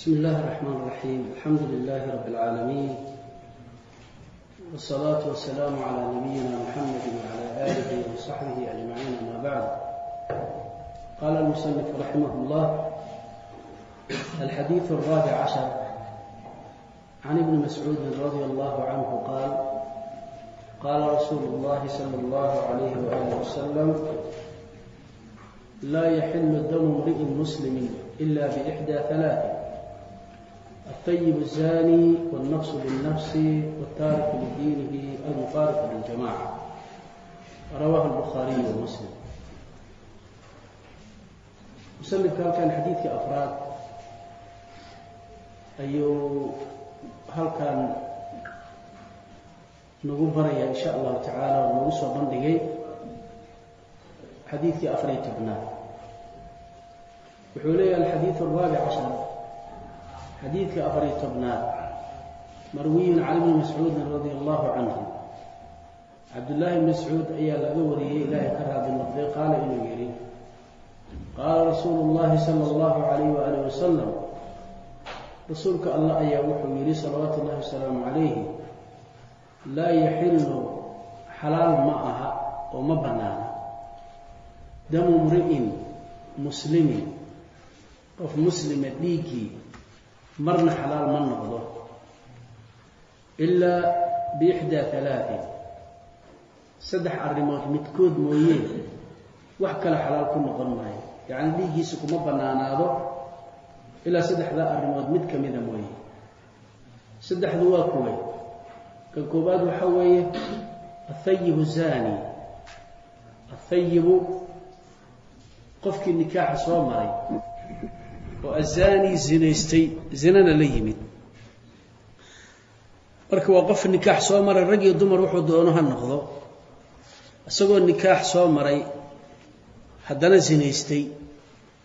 بسم الله الرحمن الرحيم الحمد لله رب العالمين والصلاة والسلام على نبينا محمد وعلى آله وصحبه أجمعين أما بعد قال المصنف رحمه الله الحديث الرابع عشر عن ابن مسعود رضي الله عنه قال قال رسول الله صلى الله عليه وآله وسلم لا يحل دم امرئ مسلم إلا بإحدى ثلاث الطيب الزاني والنفس بالنفس والتارك لدينه المفارق للجماعة رواه البخاري ومسلم مسلم كان كان حديث أفراد أيو هل كان nagu baraya in sha allahu tacaala oo nagu soo bandhigay xadiidkii afariyo tobnaad wuxuu xadiidka afariyo tobnaad marwiyun cali bni mascuudin radia allahu canhu. Cabdullaahi bni mascuud ayaa laga wariyey ilaahay ka raadi noqday qaala inuu yidhi qaala rasuulu llahi sala allahu calayh waaalih wasalam rasuulka allah ayaa wuxuu yidhi salawaatu ullahi wasalaamu calayhi laa yaxillu xalaal ma aha oo ma bannaana. Damu mri'in muslimin qof muslima dhiiggii marna xalaal ma noqdo. Ilaa biixdaa halaatin saddex arrimood midkood mooyee wax kale xalaal ku noqon maayo. Yacni dhiiggiisa kuma bannaanaado. Ilaa saddexdaa arrimood mid ka mida mooye. Saddexdu waa kuway kan koobaad waxaa weeye athayibu zani athayibu qofkii nikaaxa soo maray oo azaani zinaystay zinana la yimid. Marka waa qof nikaax soo maray rag iyo dumar wuxuu doono ha noqdo. Isagoo nikaax soo maray haddana zinaystay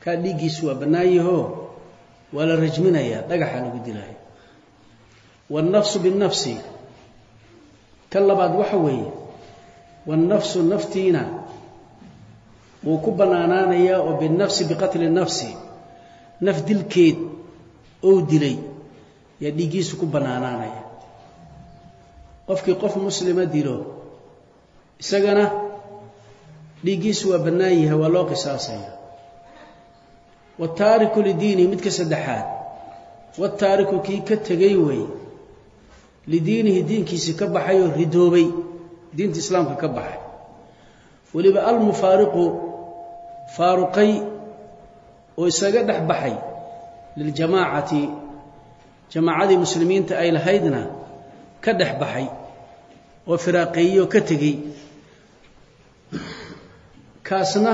kaa dhiiggiisu waa bannaanyahoo waa la rajminayaa dhagaxaa lagu dilaayo. Waalnafsu binafsi kan labaad waxa weeye waalnafsu naftiina wuu ku bannaanaanayaa oo binafsi biqatli nafsi naf dilkeed ou dilay yaa dhiiggiisu ku bannaanaanaya qofkii qof muslima dilo isagana dhiiggiisu waa bannaan yahay waa loo qisaasaya. Wataariku lidiinihi midka saddexaad. Wataariku kii ka tegay wey lidiinihi diinkiisii ka baxay oo ridoobay diinta islaamka ka baxay. Weliba almufaariqu faaruqay oo isaga dhex baxay liljamaacati jamaacadii muslimiinta ay lahaydna ka dhex baxay oo firaaqeeyey oo ka tegey. Kaasna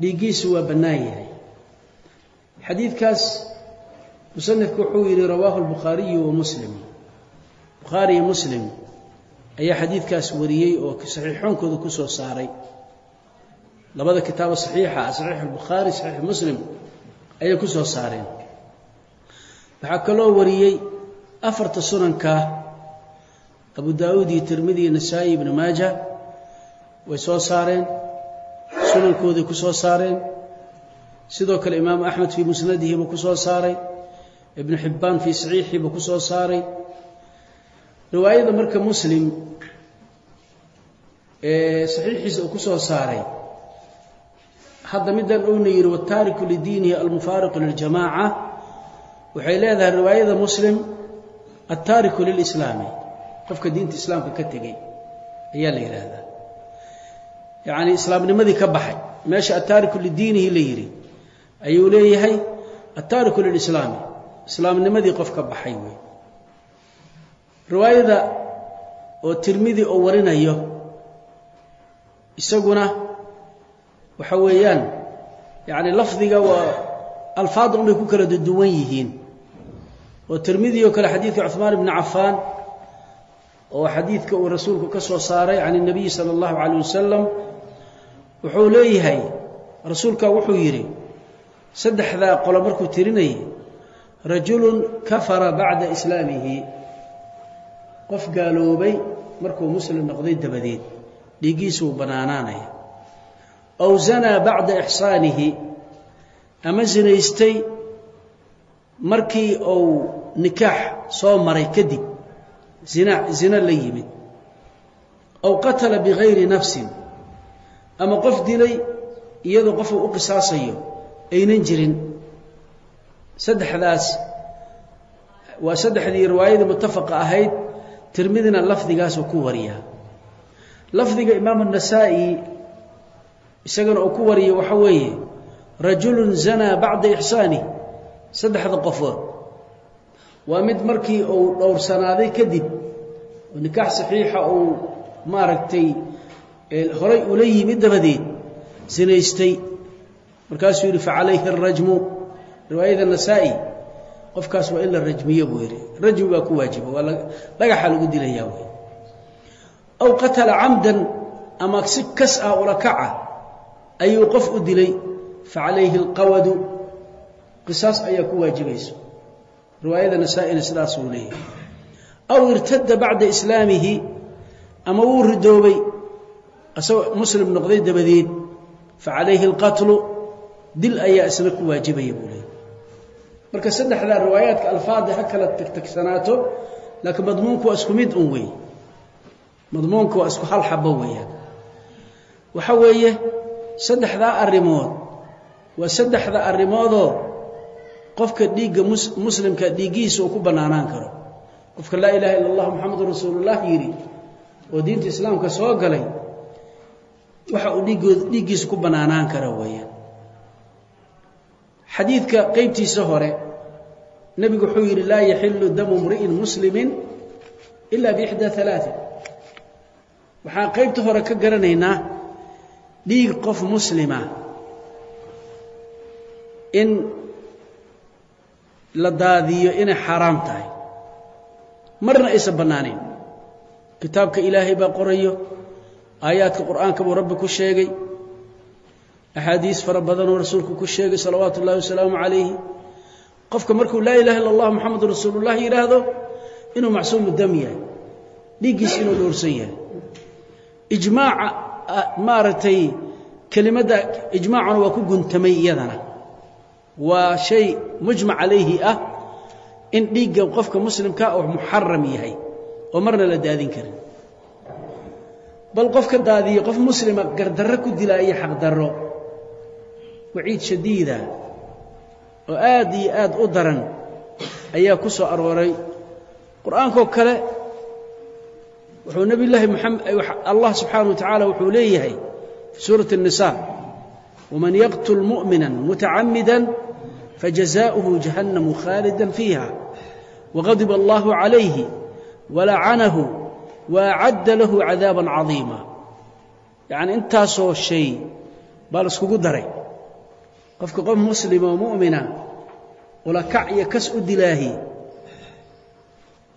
dhiiggiisu waa bannaan yahay. Xadiidkaas musanifku wuxuu yidhi rawaahu albukhaariyu wa muslim. Bukhaari iyo muslim ayaa xadiidkaas wariyey oo saxiixoonkooda ku soo saaray labada kitaabo saxiixa saxiix albukhaari saxiix muslim ayay ku soo saareen. Waxaa kaloo wariyey afarta sunanka abu daawuud iyo tirmidi iyo nasaa'i ibnu maaja way soo saareen sunankooday ku soo saareen. Sidoo kale imaamu axmed fii musnadihi buu ku soo saaray ibnu xibbaan fii saxiixii buu ku soo saaray. Riwaayada marka muslim ee saxiixiisa uu ku soo saaray hadda middan uuna yidhi wataariku lidiinihi almufaariqu liljamaaca. Waxay leedahay riwaayada muslim altaariku lilislaami. Qofka diinta islaamka ka tegey ayaa la yidhaahdaa yacni islaamnimadii ka baxay. Meesha altaariku lidiinihi la yidhi ayuu leeyahay altaariku lilislaami. Islaamnimadii qof ka baxay wey. Riwaayada oo tirmidi oo warinayo isaguna waxa weeyaan yacni lafdiga waa alfaada unbay ku kala duwan yihiin oo tirmidi oo kale xadiidka cuثmaan ibni cafaan oo xadiidka uu rasuulku ka soo saaray can الnabiyi salى اllahu عalيه wasalam wuxuu leeyahay rasuulka wuxuu yidhi saddexdaa qolo markuu tirinayay rajulu kafara bacda islaamihi qof gaaloobay markuu muslim noqday dabadeed dhiiggiisuu bannaanaanaya أو zanaa bacda ixsaanihi ama zinaystay markii uu nikaax soo maray kadib zina zina la yimid aw qatala bigayri نفس. ama qof dilay iyadoo qofuu u qisaasayo aynan jirin saddexdaas waa saddexdii riwaayadii muttafaqa ahayd tirmidina lafdigaasuu ku wariyaa lafdiga imaam anasaa'i isagana uu ku wariya waxa weeye rajulu zanaa bacda ixsaani saddexda qofood. Waa mid markii uu dhowrsanaaday kadib nikaax saxiixa uu maaragtay horay ula yimid dabadeed sinaystay. Markaasuu yidhi facalayhi الrajmu riwaayada nasaa'i qofkaas waa in la rajmiyo buu yidhi. Rajmi baa ku waajiba waa dhagaxa lagu dilayaa wey aw qatala camdan ama si kas ah ula kaca ayuu qof u dilay facalayhi alqawadu qisaas ayaa ku waajibayso riwaayada nasaa-ina sidaas uu leeyahay aw irtada bacda islaamihi ama wuu ridoobay asagoo muslim noqday dabadeed facalayhi alqatlu dil ayaa isna ku waajibaya buu leeyahy marka saddexdaa riwaayaadka alfaada ha kala tagtagsanaato laakiin madmuunku waa isku mid un wey madmuunku waa isku hal xabo weeyaan. Waxa weeye saddexdaa arrimood. Waa saddexda arrimoodoo qofka dhiigga muslimka dhiiggihiisa uu ku bannaanaan karo. Qofka laa ilaha illa allah moxamedun rasuulullah yidhi oo diinta islaamka soo galay waxa uu dhiiggiisa ku bannaanaan kara weeyaan. Xadiidka qeybtiisa hore nebigu wuxuu yidhi laa yaxilu damu mri'in muslimin ila biixdaa alaain waxaan qaybta hore ka garanaynaa dhiig qof muslima in la daadiyo inay xaaraam tahay. Marna aysan bannaanayn kitaabka ilaahay baa qorayo aayaadka qur'aanka buu rabbi ku sheegay axaadiis fara badanoo rasuulku ku sheegay salawaatu ullahi wasalaamu calayhi. Qofka markuu laa ilaha illa allah moxamedun rasuulullah yidhaahdo inuu macsuumu dam yahay dhiiggiisa inuu dhowrsan yahay. Ijmaaca maaragtay kelimadda ijmaacuna waa ku guntamay iyadana. Waa shay mujmac calayhi ah in dhiigga qofka muslimka oo muxaram yahay oo marna la daadin karin. Bal qofka daadiyo qof muslima gardarro ku dilaa iyo xaqdarro waciid shadiida oo aad iyo aad u daran ayaa ku soo arooray. Qur'aankoo kale wuxuu nebi llaahi maxamed allah subxaana wa tacaala wuxuu leeyahay fi suurati الnisa wman yaqtul muؤmina mutacamida fajazaؤuhu jahannamu khaalida fiiha wغadiba allahu calayhi walacanahu waacadda lahu cadaaba cadiima yacni intaasoo shay baa la iskugu daray qofka qof muslima oo mu'mina ula kac iyo kas u dilaahi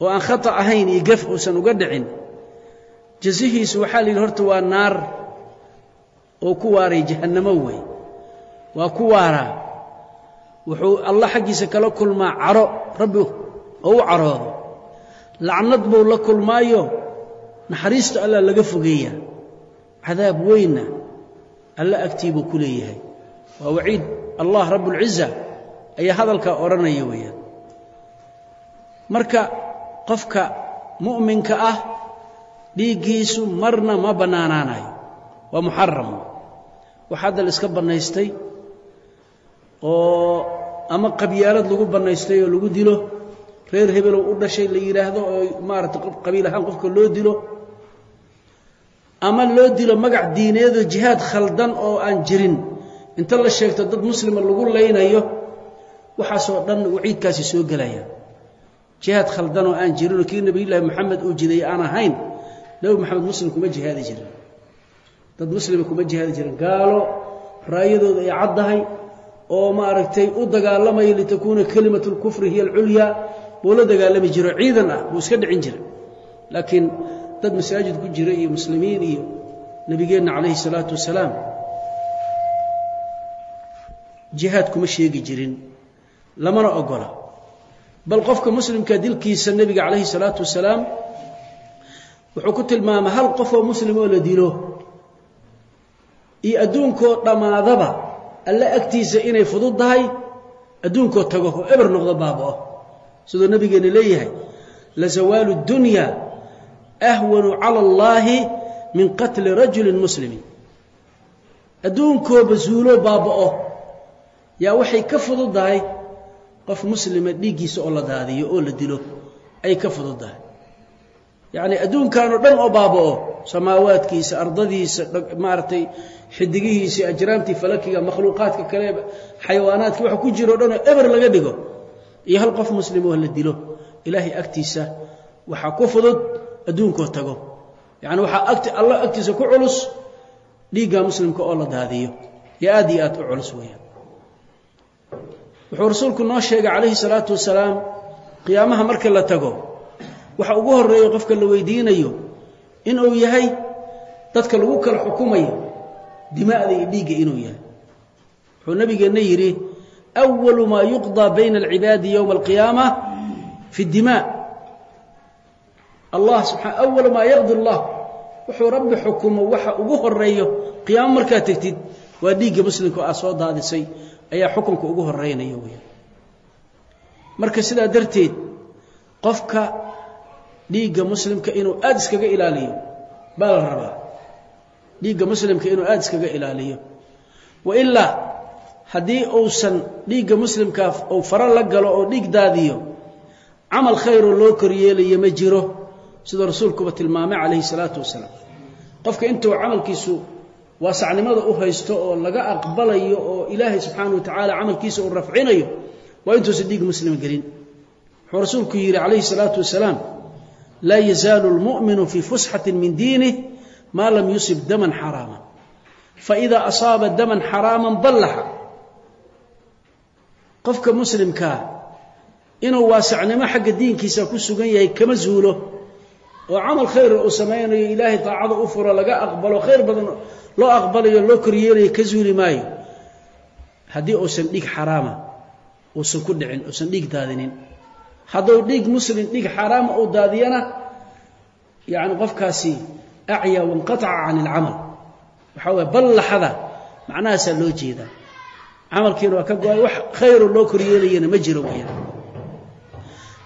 oo aan khata ahayn iyo gef uusan uga dhicin jazihiisu waxaa la yidhi horta waa naar oo ku waaray jahannamo wey. Waa ku waaraa. Wuxuu allah xaggiisa kala kulmaa caro rabbi oo u caroodo. Lacnad buu la kulmaayo naxariista allah laga fogeeya cadaab weynna alla agtii buu ku leeyahay. Waa waciid allah rabbulciza ayaa hadalkaa odhanaya weeyaan. Marka qofka mu'minka ah dhiiggiisu marna ma bannaanaanayo waa muxaram wax hadda la iska bannaystay oo ama qabyaalad lagu bannaystay oo lagu dilo reer hebelow u dhashay la yidhaahdo oo maaragtay qabiil ahaan qofka loo dilo ama loo dilo magac diineedoo jihaad khaldan oo aan jirin. Inta la sheegto dad muslima lagu laynayo waxaasoo dhan waciidkaasi soo gelaya jihaad khaldan oo aan jirinoo kii nebiyullaahi moxamed uu jiday aan ahayn nebi moxamed muslim kuma jihaadi jirin. Dad muslima kuma jihaadi jirin. Gaalo raayadooda ay caddahay oo maaragtay u dagaalamaya litakuuna kelimatu lkufri hiya alculyaa buu la dagaalami jiro ciidan ah buu iska dhicin jiray. Laakiin dad masaajid ku jira iyo muslimiin iyo nebigeenna calayhi salaatu wasalaam jihaad kuma sheegi jirin. Lamana ogola. Bal qofka muslimka dilkiisa nebiga calayhi salaatu wasalaam wuxuu ku tilmaamay hal qof oo muslim oo la dilo. Iyo adduunkoo dhammaadaba alle agtiisa inay fudud tahay adduunkoo tago oo eber noqdo baaba'o. Siduu nabigeena leeyahay lazawaalu اdunya ahwanu cala اllahi min qatli rajuli muslimin. Adduunkooba zuulo baaba'o. Yaa waxay ka fududahay qof muslima dhiiggiisa oo la daadiyo oo la dilo ay ka fududahay yacni adduunkanoo dhan oo baaba'o samaawaadkiisa ardadiisa maaragtay xidigihiisa ajraamtii falakiga makhluuqaadka kale xayawaanaadka waxa ku jiro dhan oo eber laga dhigo. Iyo hal qof muslim oo la dilo ilaahay agtiisa waxaa ku fudud adduunkoo tago. Yacni waxaa agti allah agtiisa ku culus dhiigga muslimka oo la daadiyo. Yo aad iyo aad u culus weeyaan wuxuu rasuulku noo sheegay calayhi salaatu wasalaam qiyaamaha marka la tago waxa ugu horreeya qofka la weydiinayo inuu yahay dadka lagu kala xukumayo dima'da iyo dhiigga inuu yahay. Wuxuu nabigeenna yidhi awalu maa yuqdaa bayna alcibaadi yowma alqiyaama fi dimaa allah subaa awalu maa yaqdi allah. Wuxuu rabbi xukumo waxa ugu horeeyo qiyaamo markaad tegtid waa dhiigga muslimka aad soo daadisay ayaa xukunka ugu horeynaya weya marka sidaa darteed qofka dhiigga muslimka inuu aada iskaga ilaaliyo. Baa la rabaa. Dhiigga muslimka inuu aada iskaga ilaaliyo. Wa ilaa haddii uusan dhiigga muslimkaa uu faro la galo oo dhiig daadiyo camal khayroo loo koryeelayo ma jiro siduu rasuulkuba tilmaamay calayhi salaatu wasalaam. Qofka intuu camalkiisu waasacnimada u haysto oo laga aqbalayo oo ilaahay subxaana wa tacaala camalkiisa uu rafcinayo waa intuusan dhiig muslima gelin. Wuxuu rasuulku yidhi calayhi salaatu wasalaam laa yazaalu lmu'minu fii fusxatin min diinih maa lam yusib daman xaraama faida asaaba daman xaraama ballaxa qofka muslimkaa inuu waasacnimo xagga diinkiisa ku sugan yahay kama zuulo oo camal khayra uu samaynayo ilaahay daacada u furo laga aqbalo khayr badan loo aqbalayo loo koryeelayo ka zuuli maayo haddii uusan dhiig xaraama uusan ku dhicin uusan dhiig daadinin hadduu dhiig muslim dhiig xaraama uu daadiyana yacni qofkaasi acyaa wanqataca can ilcamal waxaa waye ballaxada macnahaasaa loo jeedaa. Camalkiina waa ka go'ay wax khayroo loo koryeelayana ma jiro weyaan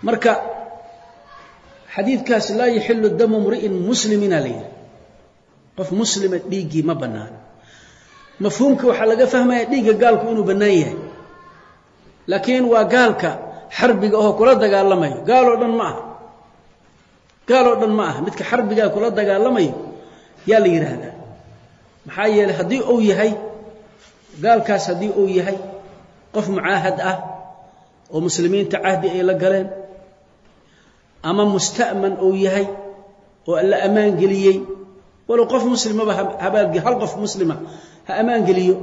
marka xadiidkaas laa yaxilu damu mri'in muslimina la yidhi. Qof muslima dhiiggii ma bannaano mafhuumka waxaa laga fahmaya dhiigga gaalku inuu bannaan yahay. Laakiin waa gaalka xarbiga oo kula dagaalamayo. Gaaloo dhan ma aha. Gaaloo dhan ma aha. Midka xarbigaa kula dagaalamayo yaa la yidhaahdaa maxaa yeeley haddii uu yahay gaalkaas haddii uu yahay qof mucaahad ah oo muslimiinta cahdi ay la galeen ama musta'man uu yahay oo la ammaan geliyey walow qof muslimaba habaalge hal qof muslima ha ammaan geliyo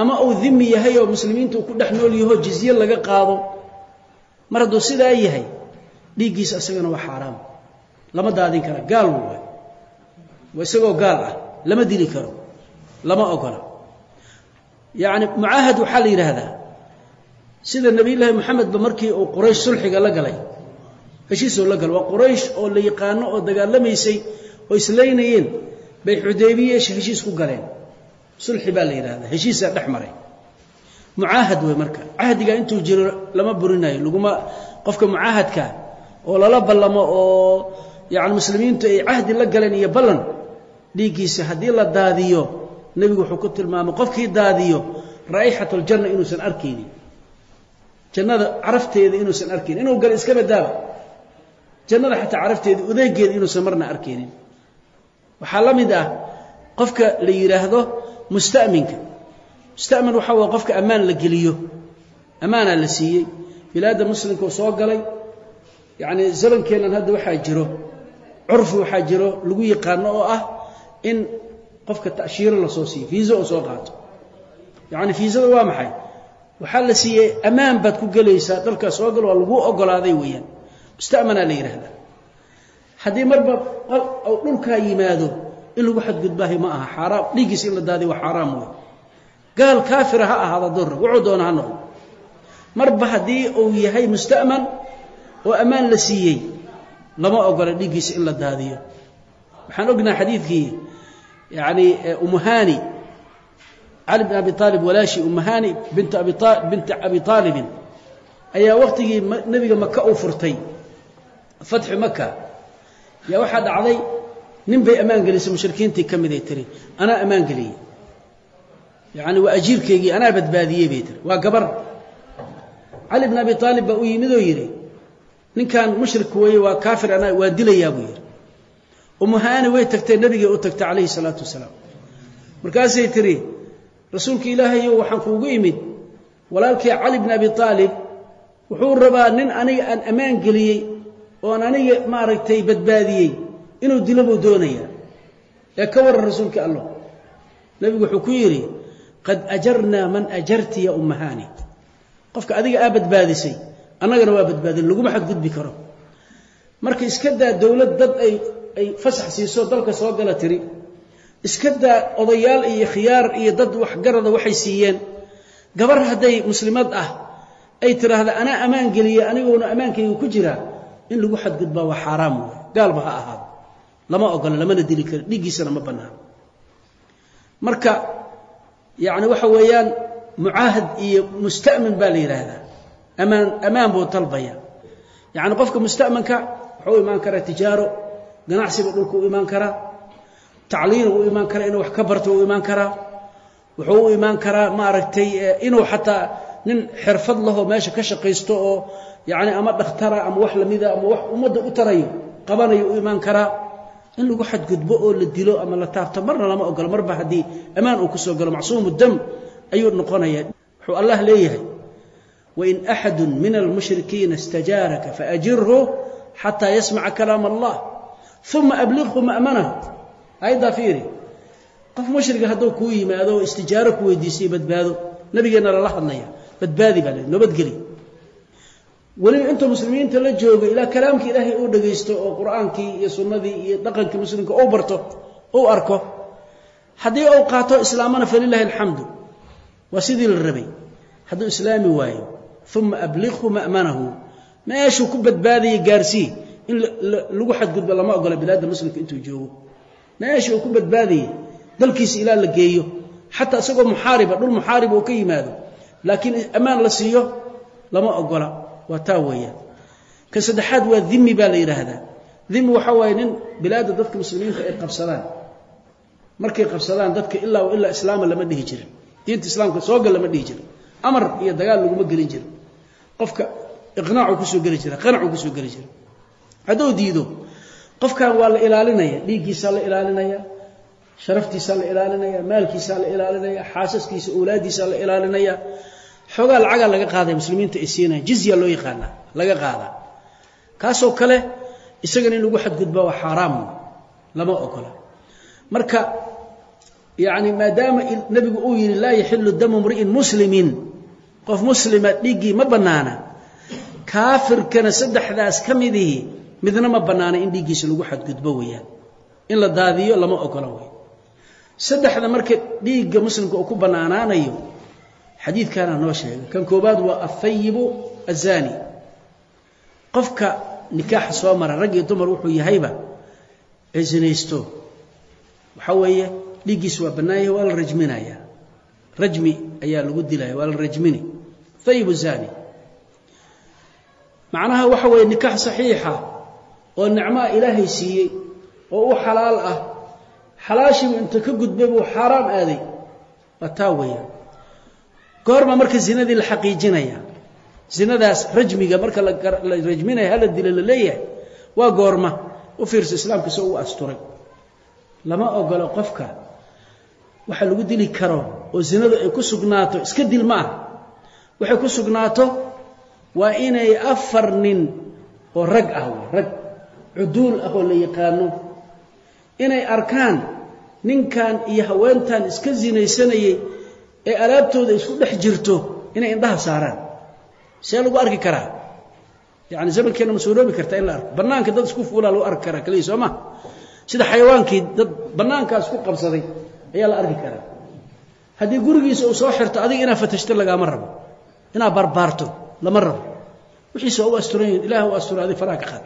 ama uu dimi yahay oo muslimiinta uu ku dhex nool yaho jizye laga qaado mar hadduu sidaa yahay dhiiggiisa isagana waa xaaraam. Lama daadin kara gaal waay waa isagoo gaal ah lama dili karo lama ogola yacni mucaahad waxaa la yidhaahdaa sida nebiyullaahi moxamedba markii uu quraysh sulxiga la galay heshiisoo la galay waa quraysh oo la yaqaano oo dagaalamaysay oo islaynayeen bay xudaybiye heshiis ku galeen. Sulxi baa la yidhahdaa heshiisaa dhex maray mucaahad wey marka. Cahdigaa intuu jiro lama burinayo laguma qofka mucaahadka oo lala ballamo oo yani muslimiintu ay cahdi la galeen iyo ballan dhiiggiisa haddii la daadiyo nebigu wuxuu ku tilmaamay qofkii daadiyo raa'ixat aljanna inuusan arkaynin. Jannada carafteeda inuusan arkaynin. Inuu galo iska badaaba jannada xataa carafteeda udeegeeda inuusan marna arkaynin. Waxaa la mid ah qofka la yidhaahdo musta'minka musta'min waxaa waye qofka ammaan la geliyo. Ammaanaa la siiyey. Bilaadda muslimkuu soo galay. Yacni zamankeennan hadda waxaa jiro curfi waxaa jiro lagu yaqaano oo ah in qofka ta'shiiro la soo siiyo fiisa oo soo qaato. Yacni fiisada waa maxay? Waxaa la siiyey ammaan baad ku gelaysaa dalkaa soo gal waa laguu ogolaaday weeyaan. Musta'manaa la yidhaahdaa haddii marba dhulkaa yimaado in lagu xadgudbaahay ma aha xaaraam dhiiggiisa in la daadiy waa xaaraam wey gaal kaafira ha ahaada doorra wuxuu doona ha noqdo. Marba haddii uu yahay musta'man oo ammaan la siiyey lama ogola dhiiggiisa in la daadiyo. Waxaan ognaha xadiidkii yacni umuhani cali bn abi aalib walaashii umahani binta abi aalibin ayaa waktigii nebiga maka uu furtay fatxi maka yaa waxaa dhacday nin bay ammaan gelisay mushrikiintii ka miday tiri anaa ammaan geliyey yacani waa ajiirkaygii anaa badbaadiyey bay tiri. Waa gabar. Cali bn abi aalib baa u yimid oo yidhi ninkan mushrik weeye waa kaafir anaa waan dilayaa buu yidhi. Umuhaani way tagtay nebigay u tagtay calayhi salaatu wasalaam. Markaasay tidhi rasuulka ilaahayow waxaan kuugu imid walaalkii cali bn abi aalib wuxuu rabaa nin aniga aan ammaan geliyey oon aniga maaragtay badbaadiyey inuu dilo buu doonayaa. Ee ka warran rasuulka allah nebigu wuxuu ku yidhi qad ajarnaa man ajarti ya ummahaani. Qofka adiga aa badbaadisay annagana waa badbaadin laguma xadgudbi karo. Marka iska daa dowlad dad ay ay fasax siiso dalka soo gala tiri. Iska daa odayaal iyo khiyaar iyo dad waxgarada waxay siiyeen. Gabar hadday muslimad ah ay tidhaahda anaa ammaan geliye aniguuna ammaankayga ku jiraa in lagu xadgudbaa waa xaaraam wey gaalba ha ahaado. Lama ogola lamana dili karo dhiiggiisana ma bannaan. Marka yacni waxa weeyaan mucaahad iyo musta'min baa la yidhaahdaa amaan ammaan buu talbaya yacni qofka musta'manka wuxuu u imaan karaa tijaaro ganacsiba dhulka u imaan karaa tacliina u imaan karaa inuu wax ka barto u imaan karaa wuxuu u imaan karaa maaragtay inuu xataa nin xirfad lahoo meesha ka shaqaysto oo yacni ama dhakhtara ama wax lamida ama wax ummadda u tarayo qabanayo u imaan karaa in lagu xadgudbo oo la dilo ama la taabto marna lama ogolo marba haddii ammaan uu ku soo galo macsuumu dam ayuu noqonaya wuxuu allah leeyahay wain axadu min almushrikiina istajaaraka faajirhu xataa yasmaca kalaam allah uma abliqhu ma'manahu. Ayaddaa fiiri qof mushriga hadduu kuu yimaado istijaaro ku weydiisay badbaado. Nabigeenna lala hadlaya badbaadi baa le nabadgeli weliba intuu muslimiinta la joogo ilaa kalaamkii ilaahay uu dhagaysto oo qur'aankii iyo sunnadii iyo dhaqankii muslimka uu barto uu arko haddii uu qaato islaamana falilahi alxamdu waa sidii la rabay. Hadduu islaami waayo uma abliqhu ma'manahu meeshuu ku badbaadaya gaarsii in lagu xadgudbo lama ogola bilaadda muslimka intuu joogo. Meeshii uu ku badbaadayay dalkiisa ilaa la geeyo xataa isagoo muxaariba dhul muxaariba uu ka yimaado laakiin ammaan la siiyo lama ogola waa taa weeyaan. Kan saddexaad waa dimi baa la yidhaahdaa dimi waxaa waaye nin bilaadda dadka muslimiinta ay qabsadaan. Markay qabsadaan dadka ilaa ilaa islaama lama dhihi jirin. Diinta islaamka soogal lama dhihi jirin. Amar iyo dagaal laguma gelin jirin. Qofka iqnaacuu ku soo geli jira qanacuu ku soo geli jira. Hadduu diido qofkan waa la ilaalinaya. Dhiiggiisaa la ilaalinaya sharaftiisaa la ilaalinaya maalkiisaa la ilaalinaya xaasaskiisa owlaaddiisaa la ilaalinaya xoogaa lacagaa laga qaadaya muslimiinta ay jizya loo yaqaanaa laga qaadaa kaasoo kale isagana in lagu xadgudbaa waa xaaraam lama ogola. Marka yacni maadaama nebigu uu yidhi laa yaxilu damu mri'in muslimin. Qof muslima dhiiggii ma bannaana kaafirkana saddexdaas ka midihii midna ma bannaana in dhiiggiisa lagu xadgudbo weeyaan. In la daadiyo lama ogola wey saddexda marka dhiigga muslimka uu ku bannaanaanayo xadiidkaana noo sheegay. Kan koobaad waa afayibu azani qofka nikaaxa soo mara rag iyo dumar wuxuu yahayba ee zinaysto waxaa weeye dhiiggiisa waa bannaanyah waa la rajminaya rajmi ayaa lagu dilaya waa la rajmini. Fayibu zani macnaha waxa weeye nikaax saxiixa oo nicmaa ilaahay siiyey oo u xalaal ah xalaashiibu inta ka gudbay buu xaaraam aaday. Waa taa weeyaan goorma marka zinadii la xaqiijinaya zinadaas rajmiga marka la rajminaya hala dila la leeyahay waa goorma. U fiirso islaamka soo u asturay. Lama ogolo qofka waxa lagu dili karo oo zinadu ay ku sugnaato iska dil ma ah waxay ku sugnaato waa inay afar nin oo rag ah rag cuduul ah oo la yaqaano inay arkaan ninkan iyo haweentan iska zinaysanayay ee alaabtooda isku dhex jirto inay indhaha saaraan. See lagu arki karaa. Yani zamankeenna ma suuroobi karta in la arko. Bannaanka dad isku fuulaa lagu arki karaa keliya soo ma? Sida xayawaankii dad bannaankaas ku qabsaday ayaa la arki karaa. Haddii gurigiisa uu soo xirto adiga inaad fatashto lagaama rabo. Inaad barbaarto lama rabo. Wixiisa u asturan yihiin ilaah u astura adig faraha ka qaad.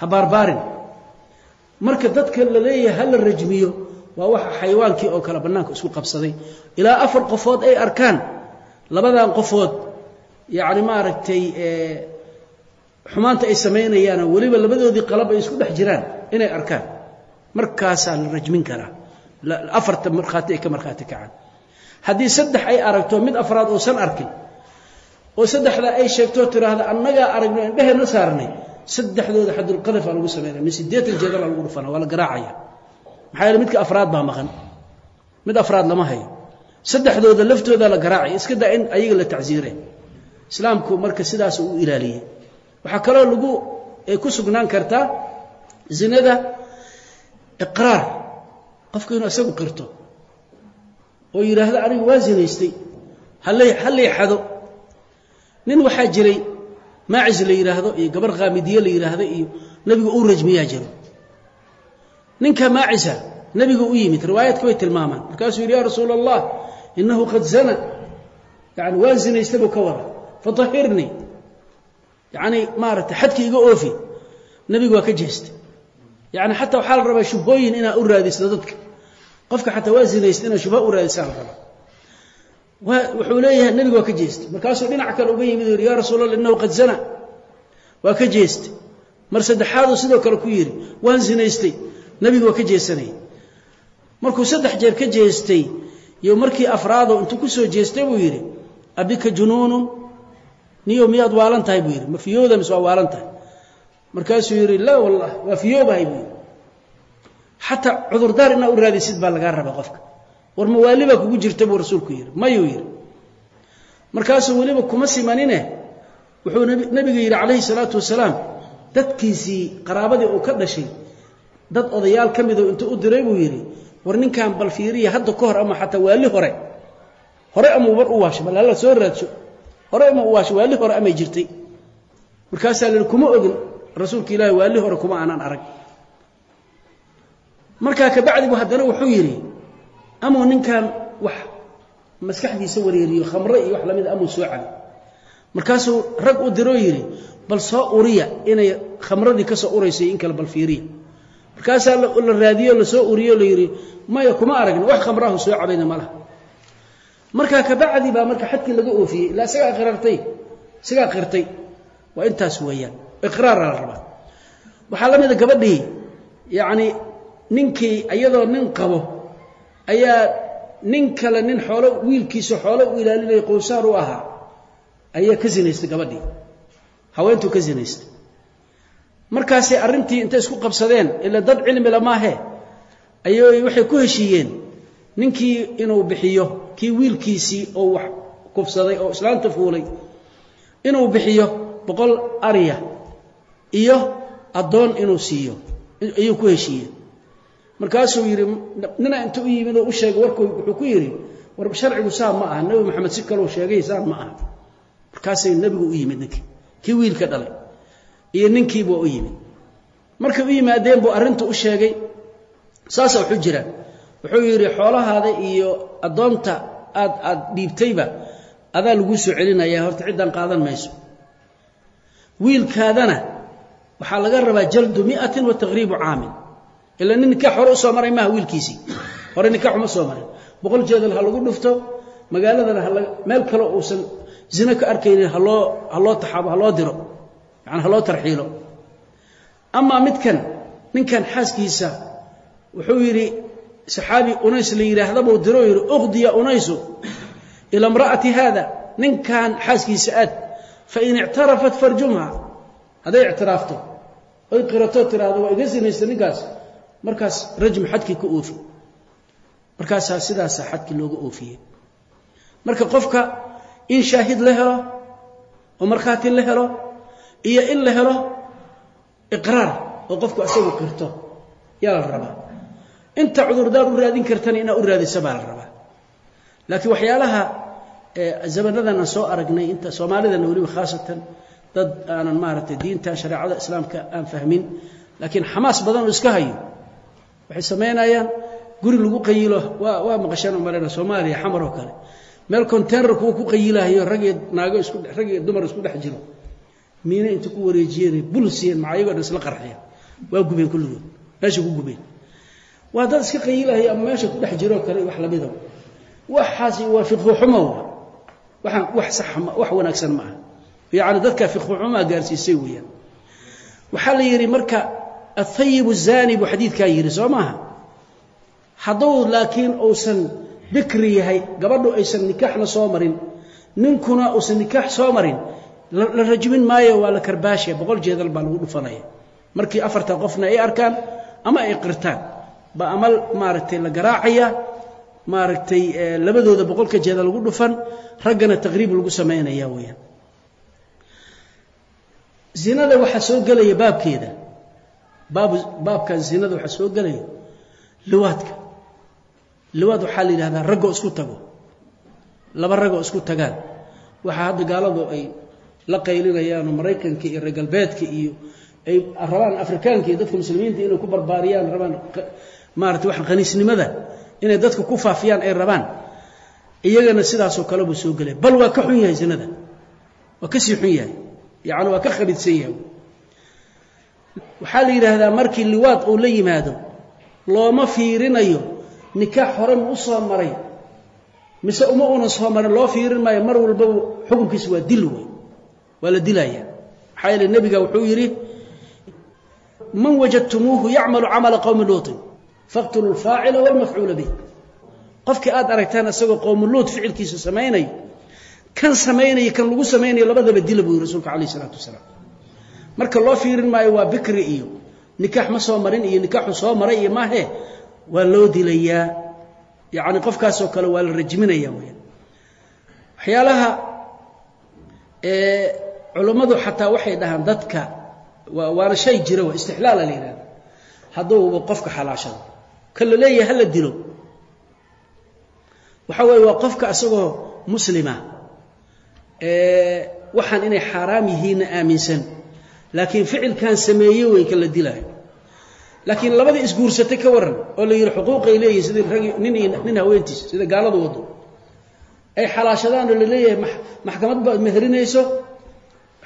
Ha baarbaarin marka dadka la leeyahay ha la rajmiyo waa waxa xayawaankii oo kale bannaanka isku qabsaday. Ilaa afar qofood ay arkaan. Labadan qofood yacni maaragtay xumaanta ay samaynayaanoo weliba labadoodii qalab ay isku dhex jiraan inay arkaan. Markaasaa la rajmin karaa. Afarta markhaati ay ka markhaati kacaan. Haddii saddex ay aragto mid afraad uusan arkin oo saddexdaa ay sheegtoo tiraahda annagaa aragno indheheenna saarnay. Saddexdooda xadulqadafaa lagu samaynaya min siddeetan jeedala lagu dhufana waa la garaacaya maxaa yeele midka afraad baa maqan. Mid afraad lama hayo. Saddexdooda laftooda la garaacaya iska daa in ayaga la tacsiire. Islaamku marka sidaas uu ilaaliyey waxaa kaloo lagu ku sugnaan kartaa zinada iqraar. Qofku inuu isagu qirto oo yidhaahdo anigu waa zinaystay. Hallay xado. Nin waxaa jiray maacis la yidhaahdo iyo gabar khaamidiye la yidhaahdo iyo nebigu uu rajmiyaa jiro ninka maacisa nebigu u yimid riwaayadka way tilmaamaan. Markaasuu yidhi yaa rasuula allah innahu qad zana yani waan zinaystay buu ka wada fatahirnii yacni maaragtay xadki iga oofi nebigu waa ka jeestay. Yani xataa waxaa la rabaa shubhooyin inaa u raadisdo dadka. Qofka xataa waa zinaysta inaa shubha u raadisaa la rabaa wuxuu leeyahay nebigu waa ka jeestay. Markaasuu dhinac kale uga yimid u yidhi ya rasuul allah innahu qad zana waa ka jeestay. Mar saddexaaduu sidoo kale ku yidhi waan zinaystay nebigu waa ka jeesanayay markuu saddex jeer ka jeestay iyo markii afraado intuu ku soo jeestay buu yidhi abika junuunun niyo miyaad waalan tahay? buu yidhi. Ma fiyooda mise waa waalan tahay. Markaasuu yidhi laa wallah waa fiyoobahay buu yidhi. Xataa cudurdaar inaa u raadisid baa lagaa rabaa qofka. War mawaali baa kugu jirta buu rasuulku yidhi. Mayuu yidhi. Markaasuu weliba kuma simanine wuxuu nebiga yidhi calayhi salaatu wasalaam dadkiisii qaraabadii uu ka dhashay dad odayaal ka midoo intuu u diray buu yidhi war ninkan bal fiiriya hadda ka hor ama xataa waali hore. Hore amau bar u waasho bal alla soo raadso. Hore ama u waasho waali hore amay jirtay. Markaasaa la kuma ogin rasuulka ilaahi waali hore kuma aanaan arag. Markaa kabacdibu haddana wuxuu yidhi amuu ninkan wax maskaxdiisa wareeriyo khamre iyo wax lamida amuu soo cali markaasuu rag u diroo yidhi bal soo uriya inay khamradii ka soo uraysay in kale bal fiiriya markaasaa la raadiyo la soo uriyo la yidhi maya kuma aragna wax khamraahu soo cabayna ma markaa kabacdi baa marka xadkii laga oofiyey ilaa isagaa qirartay isagaa qirtay. Waa intaas weeyaan iqraara la rabaa. Waxaa la mida gabadhii yacni ninkii iyadoo nin qabo ayaa nin kale nin xoolo wiilkiisa xoolo u ilaalinaya qowsaar u ahaa ayaa ka zinaystay gabadhii. Haweentuu ka zinaystay markaasay arrintii intay isku qabsadeen ila dad cilmila maahe ayay waxay ku heshiiyeen ninkii inuu bixiyo kii wiilkiisii oo wax kufsaday oo islaanta fuulay inuu bixiyo boqol ariya iyo addoon inuu siiyo ayuu ku heshiiyeen. Markaasuu yidhi nina inta u yimid oo u sheegay warku wuxuu ku yidhi war sharcigu saa ma aha nebi maxamed si kaloo sheegay saa ma aha. Markaasay nebigu u yimid ninkii kii wiilka dhalay iyo ninkiiba u yimid markay u yimaadeen buu arrinta u sheegay. Saasa wuxuu jiraa wuxuu yidhi xoolahaada iyo addoonta aad aad dhiibtayba adaa laguu soo celinayaa. Horta ciddaan qaadan mayso. Wiilkaadana waxaa laga rabaa jaldu miatin wa taqriibu caamin. Ilaa nin nikaax hore u soo maray maaha wiilkiisii. Hore nikaax uma soo marin. Boqol jeedal ha lagu dhufto magaaladana meel kale uusan zino ka arkaynin haloo haloo taxaabo haloo diro yani haloo tarxiilo. Amaa midkan ninkan xaaskiisa wuxuu yidhi saxaabi unays la yidhaahda buu diro yidhi uqdiya unaysu ila imra'ati haada ninkan xaaskiisa aad fain ictarafat farjumha. Hadday ictiraafto oy qirato tiraahdo waa iga sinaysta ninkaas. Markaas rajm xadkii ka oofi markaasaa sidaasaa xadkii looga oofiyey marka qofka in shaahid la helo oo markhaati la helo iyo in la helo iqraar oo qofku asagu qirto yaa la rabaa. Inta cudurdaar u raadin kartana inaa u raadisa baa la rabaa. Laakiin waxyaalaha zamanadan aan soo aragnay inta soomaalidana weliba khaasatan dad aanan maaragtay diinta shareecada islaamka aan fahmin laakiin xamaas badan oo iska hayo. Waxay samaynayaan guri lagu qayilo waa waa maqasheen marayna soomaaliya xamar oo kale. Meel containar kuwa ku qayilahayo rag iyo naago isku rag iyo dumar isku dhex jiro miina inta ku wareejiyeen bul siiyeen macayagoo dhan isla qarxiyeen? Waa gubeen kulligood. Meesha ku gubeen. Waa dad iska qayilahay ama meesha ku dhex jiroo kale wax lamida waxaasi waa fiqhu waxaan wax sax wax wanaagsan ma yacni dadka fiqhu gaarsiisay weeyaan. Waxaa la yidhi marka athayib zaani xadiidkaa yidhi soo maaha hadduu laakiin uusan bikri yahay gabadhu aysan nikaaxna soo marin ninkuna uusan nikaax soo marin la rajmin maayo waa la karbaashaya boqol jeedal baa lagu dhufanaya. Markii afarta qofna ay arkaan ama ay qirtaan ba ama maaragtay la garaacaya maaragtay labadooda boqolka jeeda lagu dhufan raggana taqriib lagu samaynaya weeyaan. Zinada waxaa soo gelaya baabkeeda. Baab baabkan zinada waxaa soo gelaya liwaadka liwaad waxaa la yidhahdaa raggoo isku tago. Laba ragoo isku tagaan. Waxaa hadda gaaladu ay la qaylinayaanoo maraykanka iyo reer galbeedka iyo ay rabaan afrikaanka iyo dadka muslimiinta inay ku barbaariyaan rabaan maarata wax qaniisnimada inay dadka ku faafiyaan ay rabaan. Iyagana sidaasoo kale buu soo gelaya bal waa ka xun yahay zinada. Waa ka sii xun yahay. Yacni waa ka khabidsan yahay. Waxaa la yidhaahdaa markii liwaad uu la yimaado looma fiirinayo nikaax hore ma u soo maray mise uma unan soo marin loo fiirin maayo mar walbaba xukunkiisa waa dil wey waa la dilaya. Maxaa yeele nebiga wuxuu yidhi man wajadtumuuhu yacmalu camala qowmi luutin faqtuluu lfaacila walmafcuula bih qofkii aad aragtaan isagoo qowmu luut ficilkiisa samaynayo kan samaynaya kan lagu samaynayo labadaba dila buu yidhi rasuulka calayh isalaatu wasalaam. Marka loo fiirin maayo waa bikri iyo nikaax ma soo marin iyo nikaaxu soo maray iyo maahe waa loo dilayaa yacni qofkaasoo kale waa la rajminaya weyaan waxyaalaha culummadu xataa waxay dhahaan dadka waana shay jira waa istixlaala la yidhahda hadduuba qofka xalaashado ka la leeyahay hala dilo. Waxa weeye waa qofka isagoo muslima waxaan inay xaaraam yihiinna aaminsan. Laakiin ficilkan sameeye wey la dilaayo laakiin labadii isguursatay ka waran oo la yidhi xuquuqay leeyihiin sidii rag nin nin haweentiis sida gaaladu wado ay xalaashadaan oo la leeyahay maxkamad baad meherinayso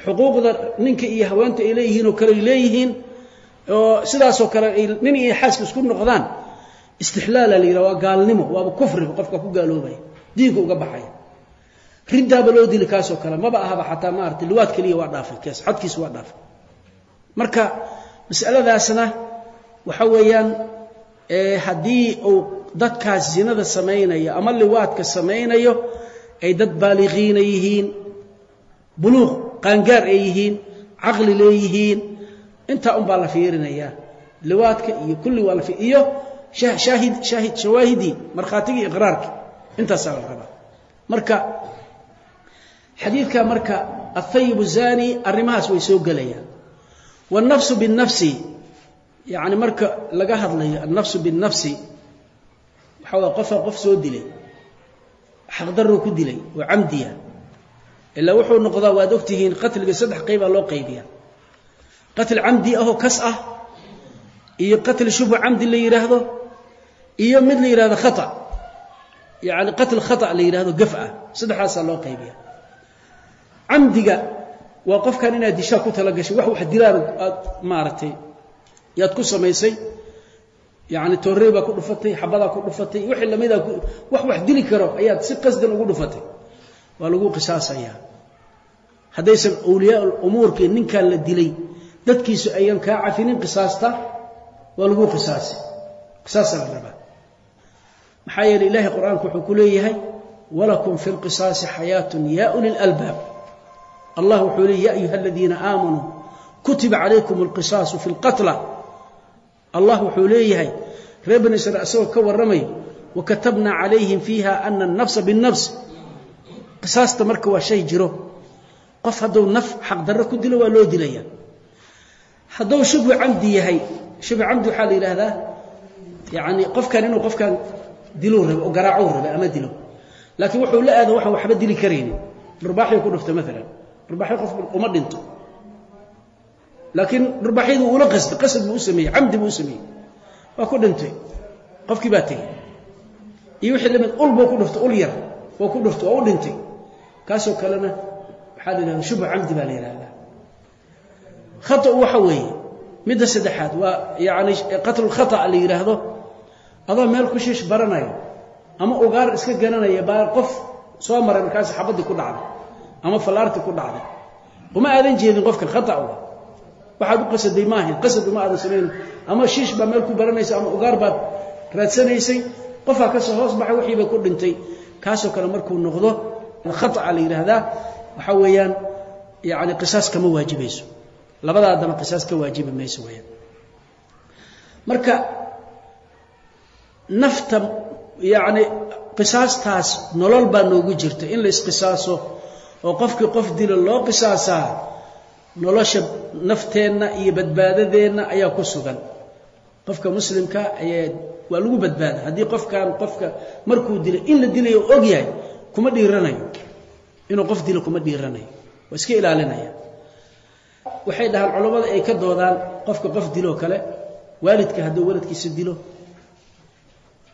xuquuqda ninka iyo haweenta ay leeyihiin oo kale ay leeyihiin oo sidaasoo kale ay nin iyo xaaska isku noqdaan istixlaala la yidhaha waa gaalnimo waaba kufriga qofka ku gaaloobaya diinka uga baxaya. Riddaaba loo dili kaasoo kale maba ahaba xataa maarata liwaad keliya waa dhaafay kees xadkiisa waa dhaafay. Marka masaladaasna waxa weeyaan haddii uu dadkaas zinada samaynayo ama liwaadka samaynayo ay dad baaliqiina yihiin buluuq qaangaar ay yihiin caqli leeyihiin intaa unbaa la fiirinayaa liwaadka iyo kulli waa la iyo shaahid shaahid shawaahidii markhaatigii iqraarkii intaasaa la rabaa marka xadiidka marka athayib zani arrimahaas way soo gelayaan wاlnafsu biالnafsi yani marka laga hadlayo annafsu biالnafsi waxaa way qofaa qof soo dilay xaqdaruu ku dilay oo camdiya ilaa wuxuu noqdaa waad ogtihiin qatliga saddex qaybaa loo qaybiya qatl camdi ahoo kas ah iyo qatl shubha camdi la yidhaahdo iyo mid la yidhahdo khata. Yani qatl khata la yidhahdo gaf ah saddexdaasaa loo qaybiya camdiga waa qofkan inaad dishaa ku tala gashay wax wax dilaan aad maaragtay yaad ku samaysay yani toorey baa ku dhufatay xabadaa ku dhufatay wixii lamidaa wax wax dili karo ayaad si qasdan ugu dhufatay. Waa lagu qisaasayaa haddaysan awliyaa umuurkii ninkaan la dilay dadkiisu ayaan kaa cafinin qisaasta waa lagu qisaasay qisaasaa la rabaa. Maxaa yeeley ilaahay qur'aanku wuxuu ku leeyahay walakum fi lqisaasi xayaatun ya uli lalbaab allah wuxuu leey ya ayuha aladiina aamanuu kutiba calaykum alqisaasu fi lqatla allah wuxuu leeyahay reer bani israil isagoo ka warramayo wakatabna calayhim fiiha ana alnafsa biاnnafs qisaasta marka waa shay jiro qof hadduu naf xaqdarro ku dilo waa loo dilaya. Hadduu shubhu camdi yahay shubhu camdi waxaa la yidhaahdaa yani qofkan inuu qofkan diluu rabo oo garaacou raba ama dilo. Laakiin wuxuu la aado waxaan waxba dili karaynin. Dhurbaaxyo ku dhufta maalan dhurbaaxyo qof uma dhinto. Laakiin dhurbaaxyadu uula qasday qasad buu u sameeyey camdi buu u sameeyey. Waa ku dhintay qofkii baa tegey. Iyo wixii la mid ul buu ku dhuftay ul yar oo ku dhuftay oo u dhintay. Kaasoo kalena waxaa shubha camdi baa la yidhahdaa khata'u waxa weeye midda saddexaad waa yani qatlulkhata' la yidhaahdo adoo meel ku shiish baranayo ama ugaar iska garanaya baa qof soo maray markaas xabaddii ku dhacday ama fallaartii ku dhacday uma aadan jeedin qofkan khata wa waxaad u qasaday maahayn qasad uma aadan samayn ama shiish baa meel ku baranaysa ama ugaar baad raadsanaysay qofaa ka soo hoos baxay wixii bay ku dhintay. Kaasoo kale markuu noqdo khata'a la yidhaahdaa waxaa weeyaan yani qisaas kama waajibayso labadaadama qisaas ka waajibi mayso weyaan marka nafta yacni qisaastaas nolol baa noogu jirta. In la isqisaaso oo qofkii qof dilo loo qisaasaa nolosha nafteenna iyo badbaadadeenna ayaa ku sugan. Qofka muslimka ayaa waa lagu badbaada haddii qofkan qofka markuu dilay in la dilayo og yahay kuma dhiiranayo inuu qof dilo kuma dhiiranayo waa iska ilaalinaya. Waxay dhahaan culammada ay ka doodaan qofka qof diloo kale waalidka hadduu waladkiisa dilo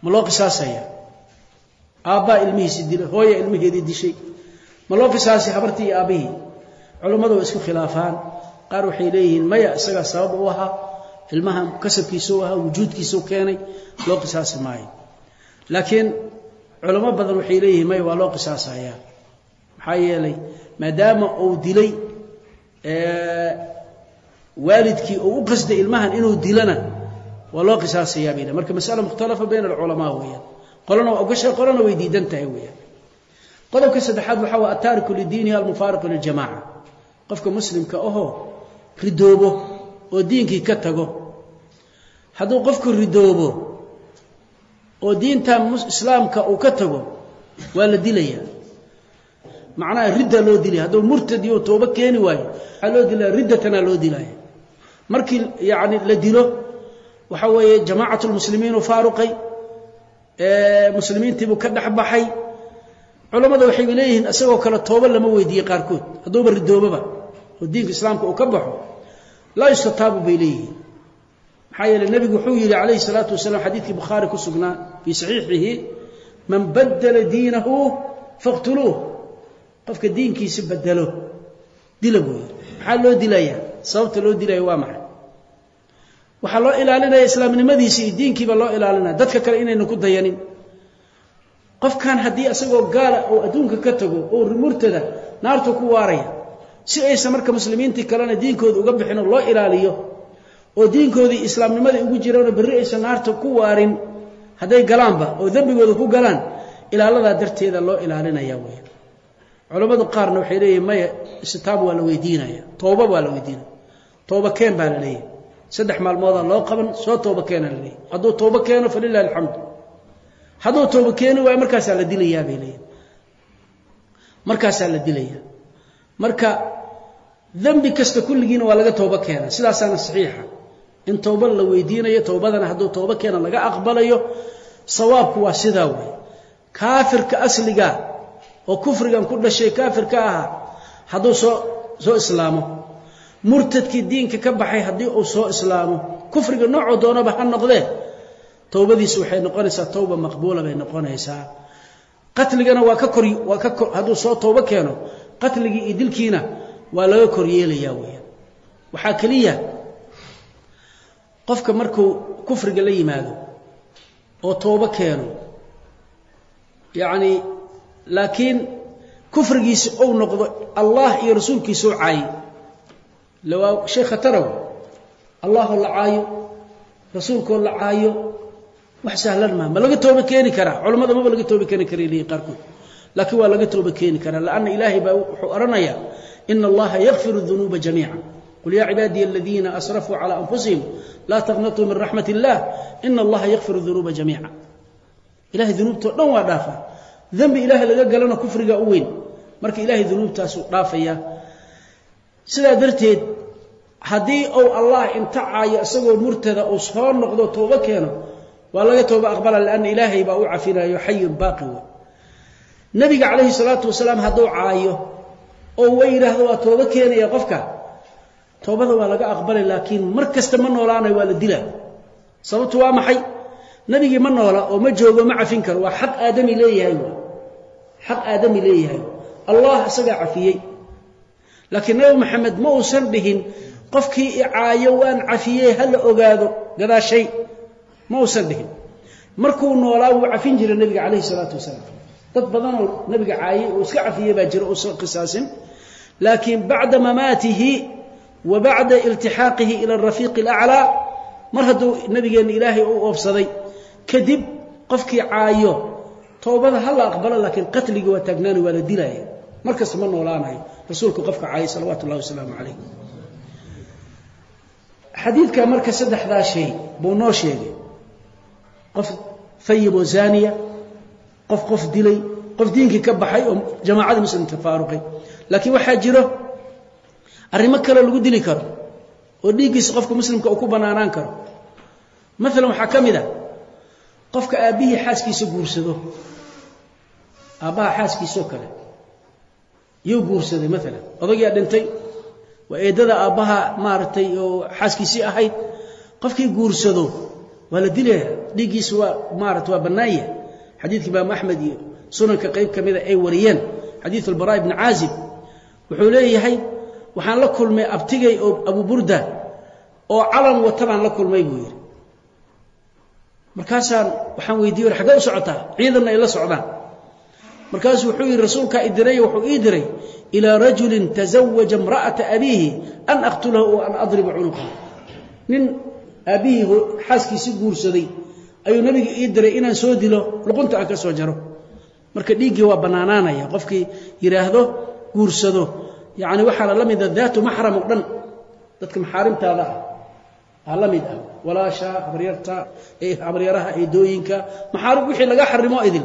ma loo qisaasaya? Aabbaa ilmihiisi dila hooya ilmaheedii dishay ma loo qisaasay habartii iyo aabbihii culammadu waa isku khilaafaan. Qaar waxay leeyihiin maya isagaa sabab u ahaa ilmaha kasabkiisa u ahaa wujuudkiisa u keenay loo qisaasi maayo. Laakiin culamo badan waxay leeyihiin maya waa loo qisaasayaa maxaa yeelay maadaama uu dilay waalidkii uu u qasday ilmahan inuu dilana waa loo qisaasayaa bay marka masala mukhtalafa bayna alculamaa weeyaan. Qolana waa ogashay qolana way diidan tahay weeyaan. Qodobka saddexaad waxaa waa ataariku lidiinihi almufaariqu liljamaca qofka muslimka ahoo ridoobo oo diinkii ka tago. Hadduu qofku ridoobo oo diinta islaamka uu ka tago waa la dilayaa macnaha ridda loo dilaya hadduu murtadi oo toobo keeni waayo waxaa loo dilaya riddatanaa loo dilaya markii yacni la dilo waxaa weeye jamaacatu lmuslimiin u faaruqay muslimiintiibuu ka dhex baxay. Culammada waxay leeyihiin isagoo kale toobo lama weydiiyey qaarkood. Hadduuba ridoobaba oo diinka islaamka uu ka baxo laa yustataabu bay leeyihiin. Maxaa yeele nebigu wuxuu yidhi calayhi salaatu wasalaam xadiidkii bukhaari ku sugnaa fii saxiixihi man badala diinahu faqtuluuh qofka diinkiisa bedelo dila yidhi maxaa loo dilayaa? Sababta loo dilaya waa maxay? Waxaa loo ilaalinaya islaamnimadiisa iyo diinkiiba loo ilaalinaya. Dadka kale inayna ku dayanin. Qofkan haddii isagoo gaala oo adduunka ka tago oo murtada naartu ku waaraya si aysan marka muslimiintii kalena diinkooda uga bixin oo loo ilaaliyo oo diinkoodii islaamnimadii ugu jiraanoo berri aysan naarta ku waarin hadday galaanba oo dembigooda ku galaan ilaaladaa darteeda loo ilaalinaya wey culammadu qaarna waxay leeyihiin maya istitaab waa la weydiinaya tooba waa la weydiinaya tooba keen baa la leeyahy saddex maalmoodaa loo qaban soo tooba keena la leeyahy hadduu tooba keeno falilahi alxamdu. Hadduu tooba keeni waayo markaasaa la dilayaa bay leeyihiin markaasaa la dilayaa. Marka dembi kasta kulligiina waa laga tooba keena sidaasaana saxiixa. In tooba la weydiinayo toobadana hadduu tooba keena laga aqbalayo sawaabku waa sidaa wey kaafirka asliga oo kufrigan ku dhashay kaafirka ahaa hadduu soo soo islaamo. Murtadkii diinka ka baxay haddii uu soo islaamo. Kufriga noocoo doonaba ha noqdee towbadiisu waxay noqonaysaa towba maqbuula bay noqonaysaa. Qatligana waa ka kor waa ka kor hadduu soo toobo keeno qatligii iyo dilkiina waa laga kor yeelayaa weeyaan waxaa keliya qofka markuu kufriga la yimaado oo toobo keeno yacni laakiin kufrigiisi ou noqdo allah iyo rasuulkiisa u caayo lawaa shay khataraw allahoo la caayo rasuulkoo la caayo wax sahlan maa ma laga tooba keeni karaa? Culammada maba laga tooba keeni kara lihi qaarkood. Laakiin waa laga tooba keeni karaa lanna ilaahay baa wuxuu odhanayaa ina allaha yakfiru dunuuba jamiica qul yaa cibaadiya aladiina asrafuu calaa anfusihim laa taqnatuu min raxmat illah ina allaha yakfiru dunuuba jamiica ilahay dunuubtao dhan waa dhaafaa dembi ilaahay laga galana kufriga u weyn. Marka ilaahay dunuubtaasuu dhaafayaa sidaa darteed haddii uu allah inta caayo isagoo murtada uu soo noqdo toobo keeno waa laga tooba aqbala lanna ilaahay baa u cafinayo xayun baaqi wey nebiga calayhi salaatu wasalaam hadduu caayo oo wa yidhaahdo waa toobo keenaya qofka toobada waa laga aqbalay laakiin mar kasta ma noolaanayo waa la dilaa. Sababtu waa maxay? Ma noola oo ma joogo aadami leeyahay xaq aadami leeyahay. Allah isagaa cafiyey. Laakiin nabi maxamed ma uusan dhihin qofkii icaayo waan cafiyey ha la ogaado gadaashay. Ma uusan dhihin markuu noolaa wuu cafin jiray nebiga calayhi salaatu wasalaam. Dad badanoo nebiga caayay oo iska cafiyey baa jira uusan qisaasin. Laakiin bacda mamaatihi wa bacda iltixaaqihi ila arafiiqi alaclaa mar hadduu nabigeenna ilaahay u oobsaday kadib qofkii caayo toobada ha la aqbalo laakiin qatliga waa taagnaani waa la dilaya markasta ma noolaanayo rasuulku qofka caayay salawaatu ullahi wasalaamu calayh xadiidka marka saddexdaa shay buu noo sheegay. Qof fayib oo zaaniya qof qof dilay qof diinkii ka baxay oo jamaacadii muslimka faaruqay laakiin waxaa jiro arrimo kaleo lagu dili karo oo dhiiggiisa qofka muslimka uu ku bannaanaan karo. Maalan waxaa ka mid a qofka aabbihii xaaskiisa guursado aabbaha xaaskiisoo kale yuu guursaday maalan odagiyaa dhintay waa eeddada aabbaha maaragtay oo xaaskiisii ahayd qofkii guursado waa la dilaya dhiiggiisa waa maarata waa bannaanya xadiidka imaam axmed iyo sunanka qayb ka mida ay wariyeen xadiidu albaraa ibni caazib wuxuu leeyahay waxaan la kulmay abtigay oo abuburda oo calan wata baan la kulmay buu yidhi markaasaan waxaan weydiiye war xaggee u socotaa ciidanna ay socdaan. Markaasuu wuxuu yidhi rasuulkaa idiray wuxuu ii diray ilaa rajulin tazawaja imra'ata abiihi an aqtulahu o an adriba cunuqahu. Nin aabbihii xaaskiisii guursaday ayuu nabiga ii diray inaan soo dilo luqunta aan ka soo jaro. Marka dhiiggii waa bannaanaanaya qofkii yidhaahdo guursado. Yacni waxaana la mida daatu maxram oo dhan dadka maxaarimtaada ah la mid ah. Walaasha habaryarta habaryaraha eedooyinka maxaarim wixii laga xarimo idil.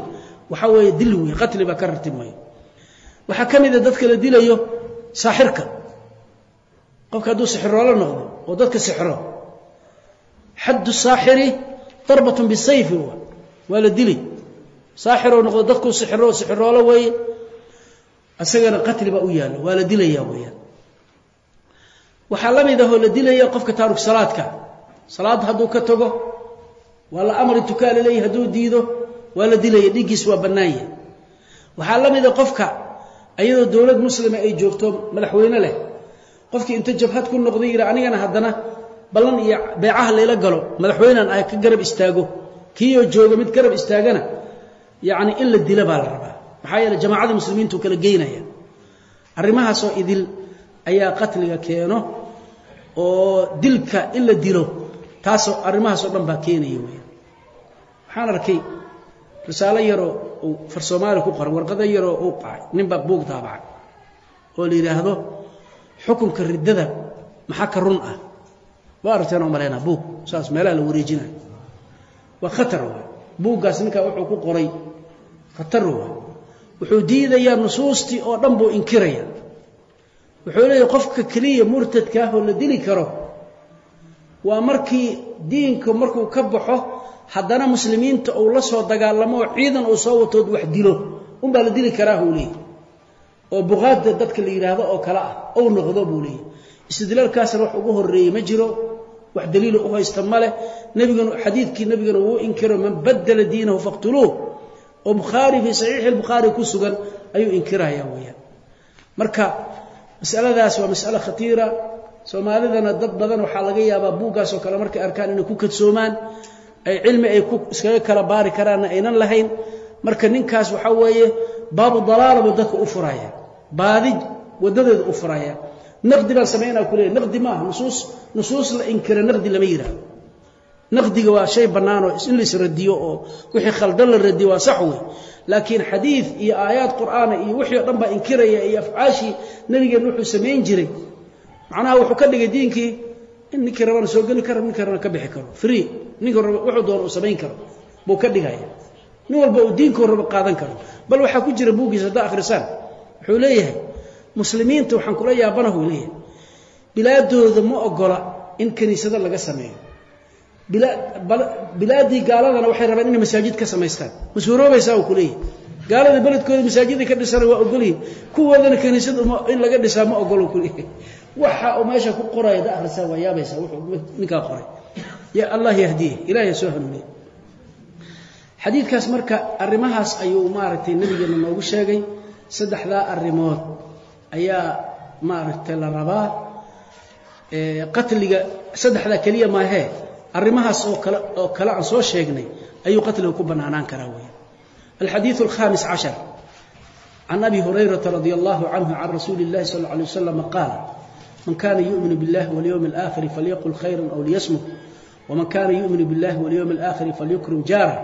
Waxaa weeye dil wey qatli baa ka rartimaya waxaa ka mida dadka la dilayo saaxirka. Qofka hadduu sixiroolo noqdo oo dadka sixro xaddu saaxiri darbatun bisayfi waa la dili saaxiroo noqdo dadkuu sixiro sixiroolo weeye isagana qatli baa u yaalla. Waa la dilaya weeyaan waxaa la mid ahoo la dilaya qofka taaruk salaadka. Salaadda hadduu ka tago waa la amri tukaa la leeyahy hadduu diido waa la dilaya dhiiggiis waa bannaanya waxaa la mida qofka ayadoo dowlad muslima ay joogto madaxweyne leh qofkii inta jabhad ku noqday yidhi anigana haddana ballan iyo beecaha layla galo madaxweynean ah ka garab istaago kiioo jooga mid garab istaagana yacni in la dila baa la rabaa. Maxaa yeele jamaacada muslimiintu kala geynaya arrimahaasoo idil ayaa qatliga keeno oo dilka in la dilo taasoo arrimahaasoo dhan baa keenaya weya waxaan arkay risaalo yaroo uu far soomaali ku qoray warqado yaroo uu qacay ninbaa buug daabacay oo la yidhaahdo xukunka riddada maxaa ka run ah? Waa aragteen oo malaynaa buug saas meelaha la wareejinayo. Waa khatar wa buuggaas ninkaa wuxuu ku qoray khatar wa wuxuu diidayaa nusuustii oo dhan buu inkiraya wuxuu leeyahy qofka keliya murtadka ah oo la dili karo waa markii diinka markuu ka baxo haddana muslimiinta uu la soo dagaalamo oo ciidan uu soo watood wax dilo unbaa la dili karaa buu leeyahy oo buqaadda dadka la yidhaahdo oo kale ah ou noqdo buu leeyahy istidlaalkaasna wax ugu horreeyey ma jiro wax daliilo u haysta ma leh. Xadiidkii nebigana wuu inkiro man badala diinahu faqtuluuh. Oo bukhaari fii saxiixi lbukhaari ku sugan ayuu inkiraya weeyaan. Marka masaladaas waa mas'ale khatiira. Soomaalidana dad badan waxaa laga yaabaa buuggaasoo kale markay arkaan inay ku kadsoomaan ay cilmi ay ku iskaga kala baari karaanna aynan lahayn. Marka ninkaas waxaa weeye baabu dalaala buu dadka u furaya baadi waddadeeda u furaya. Naqdi baan samaynaa ku leeyahy naqdi maaha nusuus nusuus la inkira naqdi lama yidhaahdo naqdiga waa shay bannaanoo in lais radiyo oo wixii khaldan la radiyo waa sax wey laakiin xadiid iyo aayaad qur'aana iyo wixii o dhan baa inkiraya iyo afcaashii nabigeenna wuxuu samayn jiray. Macnaha wuxuu ka dhigay diinkii in ninkii rabana soo geli karo ninkii rabana ka bixi karo. Free. Ninkii raba wuxuu doono uu samayn karo. Buu ka dhigaya nin walba uu diinkuu raba qaadan karo. Bal waxaa ku jira buuggiisa haddaa akhrisaan wuxuu leeyahay muslimiinta waxaan kula yaabanahu leeyahay bilaadooda ma ogola in kiniisado laga sameeyo bilaaddii gaaladana waxay rabaan inay masaajid ka samaystaan. Ma suuroobaysaa uu ku leeyahay. Gaalada beledkooda masaajida ka dhisana waa ogolyihin kuwoodana kiniisad in laga dhisaa ma ogolo ku leeyahay. Waxa uu meesha ku qoraya da akhrisaa waa yaabaysaa wuxuu ninkaa qoray. Ya allah yahdiye ilahay soo hanuuniye xadiidkaas marka arrimahaas ayuu maaragtay nabigeena noogu sheegay. Saddexdaa arrimood ayaa maaragtay la rabaa. Qatliga saddexdaa keliya maahee arrimahaas oo kale oo kale aan soo sheegnay ayuu qatliga ku bannaanaan karaa weya alxadiidu alkhamis cashar can abi hurayrata radi allahu canhu can rasuuli اllahi sal اlla alay waslama qaala man kana yu'minu biاllahi walyowmi اlآkhiri falyaqul khayra aw liyasmut wman kana yu'minu biاllahi walyowmi اlآkhiri falyukrim jaarah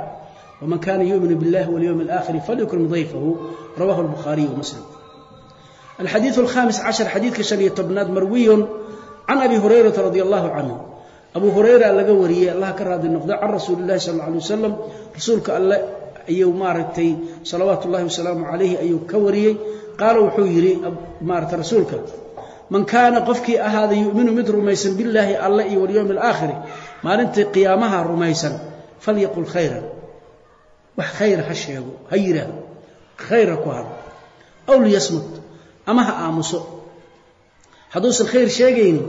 wman kana yu'minu biاllahi walyowmi اlآkhiri falyukrim dayfahu rawahu اlbukhaariyu wamuslim alxadiidu alkhamis cashar xadiidka shan iyo tobnaad marwiyun can abi hurayrata radi allahu canhu abu hurayra laga wariyey allah ka raadi noqdo can rasuuli اllahi sal اlla alay wasalam rasuulka alle ayuu maaragtay salawaatu ullahi wasalaamu calayhi ayuu ka wariyey qaala wuxuu yidhi maarata rasuulka man kaana qofkii ahaada yu'minu mid rumaysan billaahi alle iyo walyowmi alaakhiri maalintii qiyaamaha rumaysan falyaqul khayran. Wax khayra ha sheego ha yidhaahdo khayra ku hadlo aw liyasmut ama ha aamuso. Hadduusan khayr sheegaynin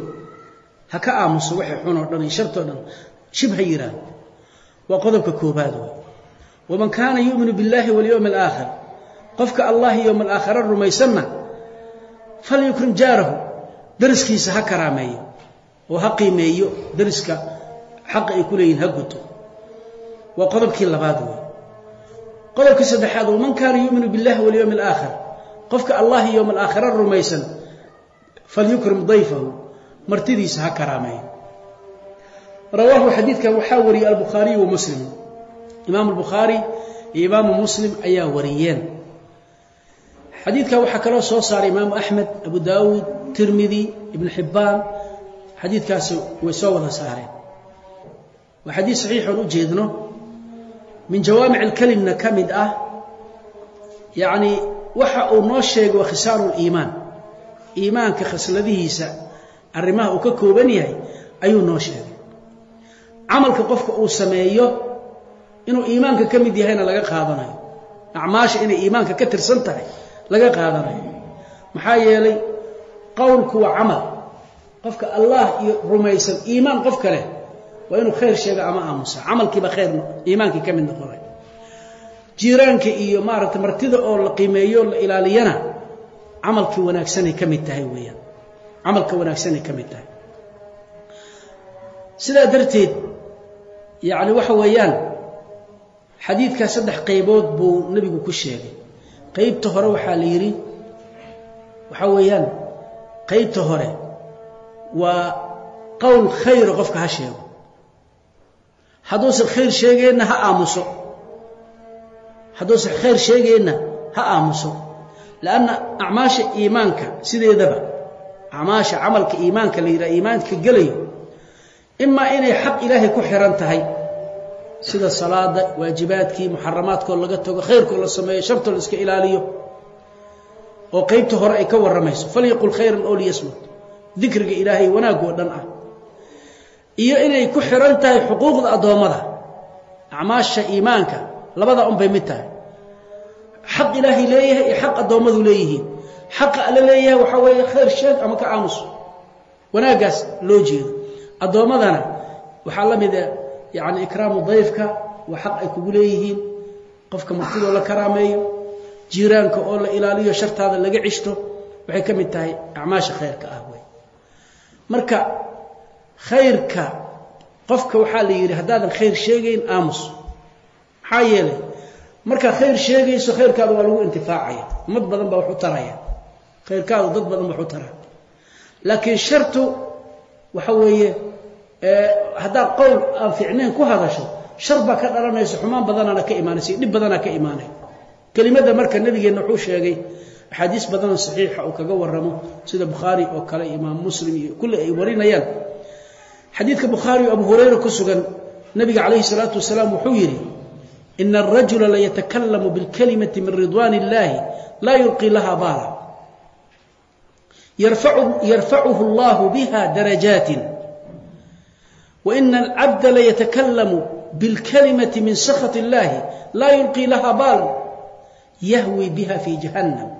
ha ka aamuso waxay xun oo dhan iyo shartoo dhan shib ha yidhaahdo waa qodobka koobaad wey waman kaana yu'minu biاllahi walyowmi alaakhir qofka allah yowma alaakhira rumaysanna falyukrim jaarahu dariskiisa ha karaameeyo. Oo ha qiimeeyo dariska xaqa ay ku leeyihiin ha guto. Waa qodobkii labaad wey qodobkii saddexaad waman kaana yu'minu biاllahi walyowmi alaakhir qofka allah yowma alaakhira rumaysan falyukrim dayfahu martidiisa ha karaameeyo rawaahu xadiidkan waxaa wariyey albukhaariyu wa muslim. Imaamu albukhaari iyo imaamu muslim ayaa wariyeen. Xadiidkan waxaa kaloo soo saaray imaamu axmed abu daawuud tirmidi ibnu xibbaan xadiidkaasi way soo wada saareen. Waa xadiid saxiixoon u jeedno. Min jawaamic alkelimna ka mid ah yacnii waxa uu noo sheegay waa khisaaru liimaan iimaanka khasladihiisa arrimaha uu ka kooban yahay ayuu noo sheegay. Camalka qofka uu sameeyo inuu iimaanka ka mid yahayna laga qaadanayo. Acmaasha inay iimaanka ka tirsan tahay laga qaadanayo. Maxaa yeelay qowlku waa camal. Qofka allah iyo rumaysan iimaan qof kale waa inuu khayr sheega ama aamusa. Camalkiiba khayr iimaankii ka mid noqonay. Jiiraanka iyo maaragtay martida oo la qiimeeyo la ilaaliyana camalkii wanaagsanay ka mid tahay weeyaan camalka wanaagsanay ka mid tahay. Sidaa darteed yacni waxa weeyaan xadiidkaa saddex qaybood buu nebigu ku sheegay. Qaybta hore waxaa la yidhi waxaa weeyaan qaybta hore waa qowl khayra qofka ha sheego. Hadduusan khayr sheegeenna ha aamuso. Hadduusan khayr sheegeenna ha aamuso. Lanna acmaasha iimaanka sideedaba acmaasha camalka iimaanka la yidhaha iimaanka gelayo. Imaa inay xaq ilaahay ku xihan tahay. Sida salaada waajibaadkii muxaramaadkoo laga tago khayrkoo la sameeyo shartoo la iska ilaaliyo. Oo qaybta hore ay ka warramayso. Falyaqul khayran oo liyasmut. Dikriga ilaahay wanaagoo dhan ah. Iyo inay ku xihan tahay xuquuqda addoommada. Acmaasha iimaanka labada unbay mid tahay. Xaq ilaahay leeyahay iyo xaq addoommadu leeyihiin xaqa alle leeyahay waxaa weeye khayr sheeg ama ka aamuso wanaaggaas loo jeedo. Addoommadana waxaa la a yacni ikraamu dayfka waa xaq ay kugu leeyihiin. Qofka martidoo la karaameeyo jiiraanka oo la ilaaliyo shartaada laga cishto waxay ka mid tahay acmaasha khayrka ah wey marka khayrka qofka waxaa la yidhi haddaadan khayr sheegayn aamus. Maxaa yeelay? Markaad khayr sheegayso khayrkaada waa lagu intifaacaya. Ummad badan baa wax u taraya khayrkaadu dad badan wax u tara laakiin shartu waxa weeye haddaad qowl aan fiicnayn ku hadasho shar baa ka dhalanaysa xumaan badanaana ka imaanaysa dhib badanaa ka imaanay. Kelimadda marka nabigeenna wuxuu sheegay axaadiis badanoo saxiixa uu kaga warramo sida bukhaari oo kale imaam muslim iyo kulli ay warinayaan. Xadiidka bukhaari oo abu hurayra ku sugan nabiga calayhi salaatu wasalaam wuxuu yidhi ina arajula laytakalamu bilkalimati min ridwaan illahi laa yulqii laha baala yarfacuhu allahu biha darajaatin. Waina alcabda laytakalamu bilkalimati min sakhat illahi laa yulqii laha baalan yahwi biha fi jahannam.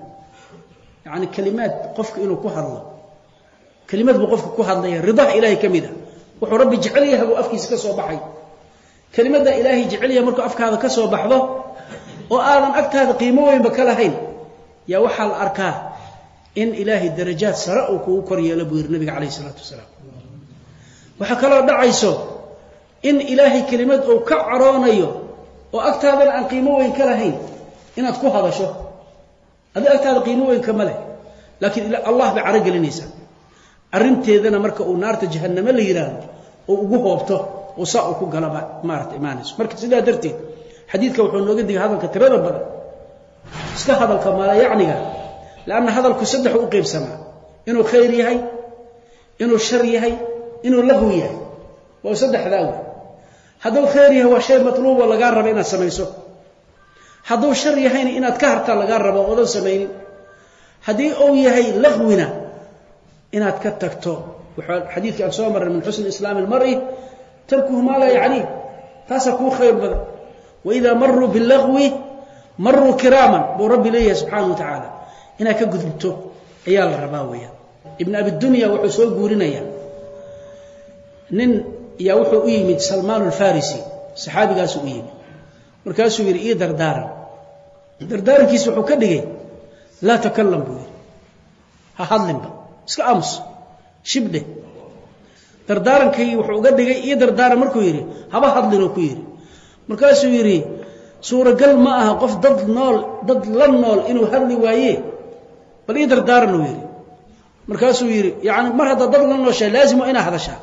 Yacni kelimaad qofka inuu ku hadlo kelimad buu qofka ku hadlaya ridaha ilaahay ka mid a wuxuu rabbi jecel yahay buu afkiisa ka soo baxay. Kelimadda ilaahay jecel yahay markuu afkaada ka soo baxdo oo aadan agtaada qiimo weynba ka lahayn yaa waxaa la arkaa in ilaahay darajaad sare uu kugu kor yeelo buu yidhi nabiga calayhi isalaatu wasalaam. Waxaa kaloo dhacayso in ilaahay kelimad uu ka caroonayo oo agtaadana aan qiimo weyn ka lahayn inaad ku hadasho. Adi agtaada qiimo weynka ma leh laakiin allah bay caro gelinaysaa. Arrinteedana marka uu naarta jahanname la yidhaahdo oo ugu hoobto oo saa uu ku galaba maarata imaanayso marka sidaa darteed xadiidka wuxuu nooga digay hadalka tirada badan. Iska hadalka maalayacniga lanna hadalku saddexu u qaybsamaa inuu khayr yahay inuu shar yahay inuu lahu yahay waa saddexdaa wey hadduu khayr yahay waa shay matluubo lagaa raba inaad samayso hadduu shar yahayna inaad ka hartaa lagaa rabo oodan samaynin haddii uu yahay lahwina inaad ka tagto xadiidka aan soo marray min xusni islaami اlmari tarkuhu maa laa yacniih taasaa kuu khayr badan waidaa maruu tacaala inaad ka gudubto ayaa la rabaa weeyaan. Ibn abidunya wuxuu soo guurinayaa. Nin yaa wuxuu u yimid salmaan alfarisi saxaabigaasuu u yimid. Markaasuu yidhi ii dardaaran. Dardaarankiisa wuxuu ka dhigay laa takalam buu yidhi. Ha hadlinba iska aamus shibdhe dardaarankii wuxuu uga dhigay ii dardaaran markuu yidhi haba hadlinoo ku yidhi. Markaasuu yidhi suuragal ma aha qof dad nool dad la nool inuu hadli waaye bal ii dardaaran uu yidhi. Markaasuu yidhi yani mar haddaad dad la nooshaa laazim inaa hadashaa.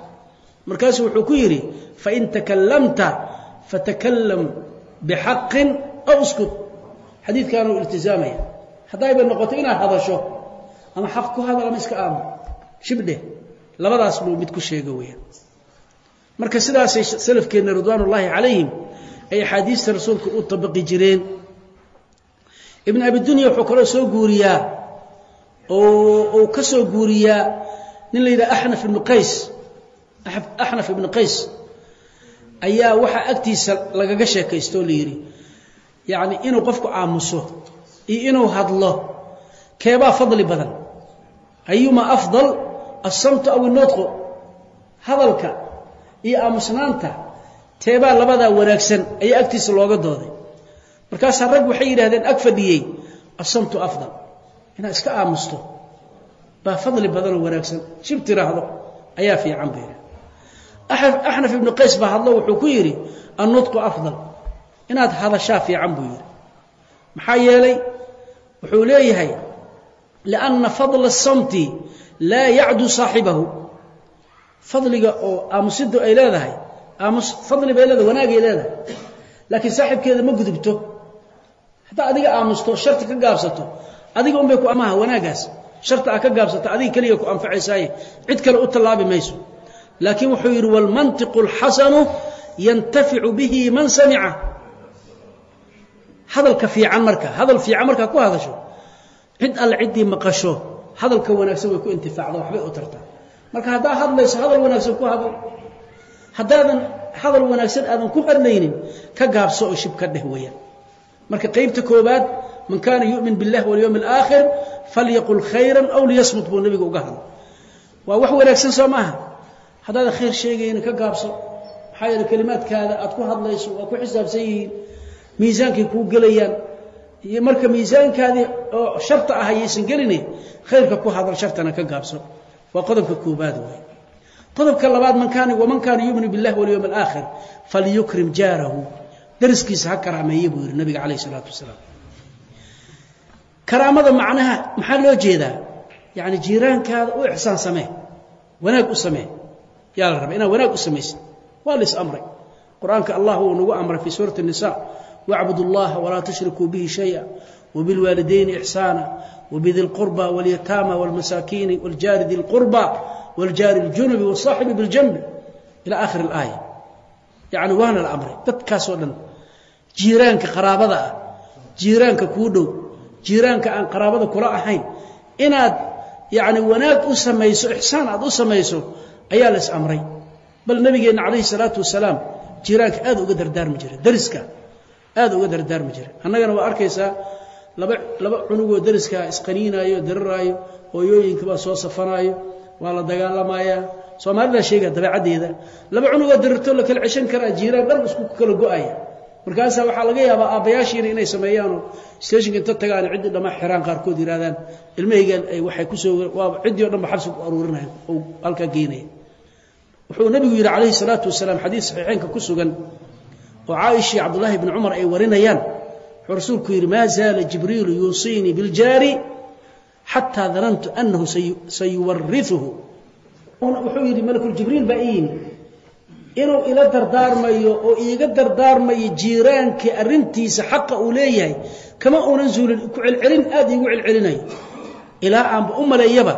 Markaasuu wuxuu ku yidhi fain takalamta fatakalam bixaqin aw iskut xadiidkaanuu iltizaamaya haddayba noqoto inaad hadasho ama xaq ku hadal ama iska aamo shibdhe labadaas buu mid ku sheega weeyaan. Marka sidaasay salafkeenna ridwaan ullaahi calayhim ay axaadiista rasuulka u tabaqi jireen. Ibn abidunya wuxuu kaloo soo guuriyaa oo ka soo guuriyaa nin la yidhaha axnaf ibnu qays. Axnaf ibnu qays ayaa waxaa agtiisa lagaga sheekaysto oo la yidhi. Yacni inuu qofku aamuso iyo inuu hadlo keebaa fadli badan. Ayuma afdal alsamtu aw inutqu hadalka iyo aamusnaanta teebaa labadaa wanaagsan ayaa agtiisa looga dooday. Markaasaa rag waxay yidhahdeen ag fadhiyey asamtu afdal inaad iska aamusto. Baa fadli badanoo wanaagsan. Shib tiraahdo ayaa fiican bay axnaf ibnu qays baa hadlo wuxuu ku yidhi annutqu afdal. Inaad hadashaa fiican buu yidhi. Maxaa yeelay wuxuu leeyahay lianna fadla asamti laa yacdu saaxibahu. Fadliga oo aamusiddu ay leedahay aamus fadli bay leedahay wanaagay leedahay. Laakiin saaxibkeeda ma gudubto. Haddaa adiga aamusto sharti ka gaabsato adiga unbay ku amaha wanaagaas. Sharta a ka gaabsato adiga keliya ku anfacaysaaye. Cid kale u tallaabi mayso. Laakiin wuxuu yidhi wاlmantiqu اlxasanu yantaficu bihi man samica. Hadalka fiican marka hadal fiican markaa ku hadasho. Cid alle ciddii maqasho hadalka wanaagsan way ku intifaacda waxbay u tartaa marka haddaa hadlayso hadal wanaagsan ku hadal. Haddaadan hadal wanaagsan aadan ku hadlaynin ka gaabso oo shib ka dheh weeyaan. Marka qaybta koobaad man kaana yu'min biاllahi walyowmi اlaakhir falyaqul khayra aw liyasmut buu nebiga uga hadla waa wax wanaagsan soo maaha haddaadan khayr sheegayna ka gaabso maxaa yeele kelimaadkaada aad ku hadlayso waa ku xisaabsan yihiin miisaankay kuu gelayaan iyo marka miisaankaadii oo sharta ah ayaysan gelinayn khayrka ku hadal shartana ka gaabso waa qodobka koobaad wey qodobka labaad man kaana waman kaana yuuminu biاllahi walyowm alaakhir falyukrim jaarahu dariskiisa ha karaameeye buu yihi nabiga calayh isalaatu wasalaam karaamada macnaha maxaa loo jeedaa yacni jiiraankaada u ixsaan samee wanaag u samee yaa la raba inaad wanaag u samaysid waa la is amray qur-aanka allah wuu nagu amray fii suurati الnisa wاcbudu اllaha walaa tushrikuu bihi shayئa wbilwaalidayni ixsaana wbidi اlqurba wاlyataama wاlmasaakiini wاljaari di اlqurba wاljaari اljunubi wالصaaxibi biاljanbi ilى akhir اlaaya yacni waana la amray dadkaasoo dhan jiiraanka qaraabada ah jiiraanka kuu dhow jiiraanka aan qaraabada kula ahayn. Inaad yacni wanaag u samayso ixsaan aad u samayso ayaa la is amray. Bal nabigeenna calayhi salaatu wasalaam jiiraanka aad uga dardaarmi jiray dariska aad uga dardaarmi jiray annagana waa arkaysaa laba laba cunugoo dariskaa isqaniinaayo diriraayo hooyooyinka baa soo safanaayo waa la dagaalamayaa soomaalidaa sheegaya dabeecaddeeda. Laba cunugoo dirirto la kala ceshan karaa jiiraan dhan isku kala go'aya markaasaa waxaa laga yaabaa aabbayaashiina inay sameeyaanoo steshinka inta tagaan ciddii dhamma xiraan qaarkood yidhahdaan ilmahaygan ay waxay ku soo ciddii o dhan ba xabsi ku aruurinaya oo halkaa geynaya wuxuu nebigu yidhi calayhi salaatu wasalaam xadiid saxiixeynka ku sugan oo caaisha iyo cabdullaahi bni cumar ay warinayaan. Wuxuu rasuulku yidhi maa zaala jibriilu yuusiinii biljaari xataa danantu annahu sayuwariuhu wuxuu yidhi malakuljibriil baa ii yimi inuu ila dardaarmayo oo iiga dardaarmayo jiiraankii arrintiisa xaqa uu leeyahay kama uunan zuulin ku celcelin aad iigu celcelinayo. Ilaa aanba u maleeyaba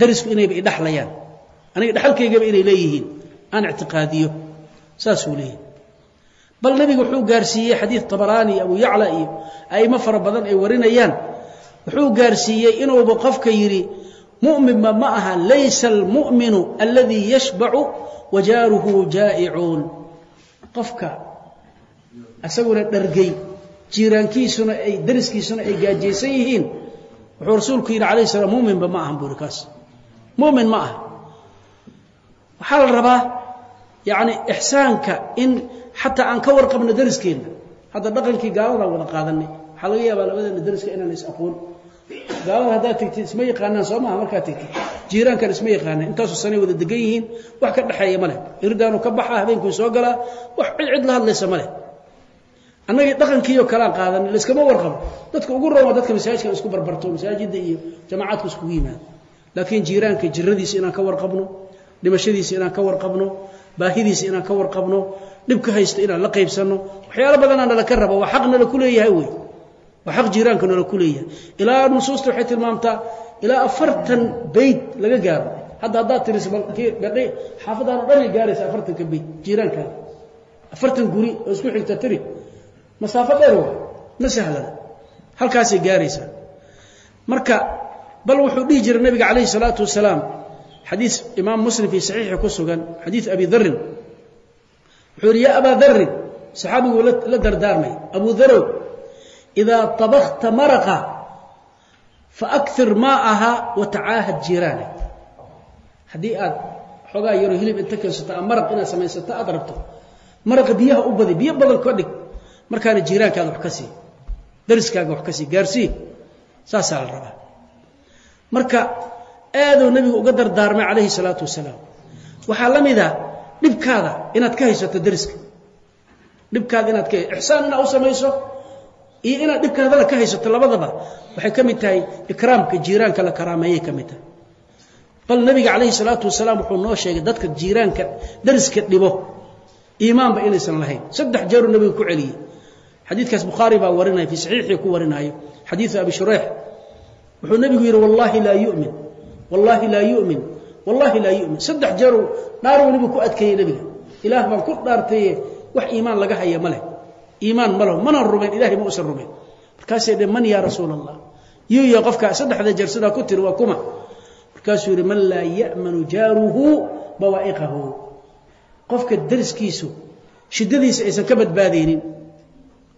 darisku inayba idhaxlayaan aniga dhexalkaygaba inay leeyihiin. Aan ictiqaadiyo. Saasuu leeyahay. Bal nebiga wuxuu gaarsiiyey xadiid tabaraani abu yacla iyo a'imo fara badan ay warinayaan. Wuxuu gaarsiiyey inuuba qofka yidhi mu'minba ma aha laysa almu'minu aladii yashbacu wajaaruhu jaa'icuun qofka isaguna dhargay jiiraankiisuna ay dariskiisuna ay gaajaysan yihiin wuxuu rasuulku yidhi alayh salaam muminba ma ahan buuri kaas. Mumin ma aha waxaa la rabaa yacni ixsaanka in xataa aan ka warqabno dariskeenna. Hadda dhaqankii gaaladan wada qaadanay waxaa laga yaabaa labadeena dariska inaan gaalada haddaad tegtid isma yaqaanaan soo maaha markaad tegtid jiiraankan isma yaqaanaan intaasoo sanay wada degan yihiin wax ka dhexeeya ma leh. Irdaanu ka baxa habeenkuu soo galaa wax cid cid la hadlaysa ma leh. Annagii dhaqankiioo kalaan qaadan layskama warqabo. Dadka ugu roon dadka masaajidka isku barbarto masaajidda iyo jamaacadku iskugu yimaado. Laakiin jiiraanka jiradiisa inaan ka warqabno dhimashadiisa inaan ka warqabno baahidiisa inaan ka warqabno dhibka haysta inaan la qaybsanno waxyaalo badanaa nala ka raba waa xaq nala ku leeyahay wey waa xaq jiiraanka nala ku leeyahay ilaa nusuusta waxay tilmaamtaa ilaa afartan bayd laga gaaro. Hadda haddaad tiriso xaafadaano dhanay gaaraysa afartanka bayd jiiraankaada afartan guri oo isku xigta tiri. Masaafo dheer waa ma sahlana. Halkaasay gaaraysaa. Marka bal wuxuu dhihi jiray nabiga calayhi salaatu wasalaam xadiis imaam muslim fii saxiixi ku sugan xadiis abi darin wuxuu yidhi yaa abaa darin saxaabiguu la dardaarmay. Abu darow idaa tabakta maraqa faakir maa'aha watacaahad jiiraana haddii aad xoogaa yaroo hilib inta keensato a maraq inaad samaysato aad rabto maraqa biyaha u badi biyo badan ka dhig markaana jiiraankaada wax ka sii dariskaaga wax ka sii gaarsii saasaa la rabaa marka aaduu nebigu uga dardaarmay calayhi salaatu wasalaam waxaa la mida dhibkaada inaad ka haysato dariska dhibkaada inaad ka ixsaan inaad u samayso iyo inaad dhibkaadana ka haysato labadaba waxay ka mid tahay ikraamka jiiraanka la karaameeyay ka mid tahay. Bal nebiga calayhi salaatu wasalaam wuxuu noo sheegay dadka jiiraanka dariska dhibo iimaanba inaysan lahayn. Saddex jeeruu nebigu ku celiyey xadiidkaas bukhaari baa warinaya fii saxiixii ku warinaayo xadiidu abi shureex wuxuu nebigu yidhi wallaahi laa yu'min wallaahi laa yu'min wallaahi laa yu'min. Saddex jeeruu dhaar welibu ku adkeeyey nebiga. Ilaah baan ku dhaartaye wax iimaan laga haya ma leh iimaan ma mana rumayn ilahay ma usan rumayn. Markaasay dhe man yaa rasuula allah yuya qofka saddexda jeer sidaa ku tiri waa kuma. Markaasuu yidhi man laa ya'manu jaaruhu bawaa'iqahu. Qofka dariskiisu shiddadiisa aysan ka badbaadaynin.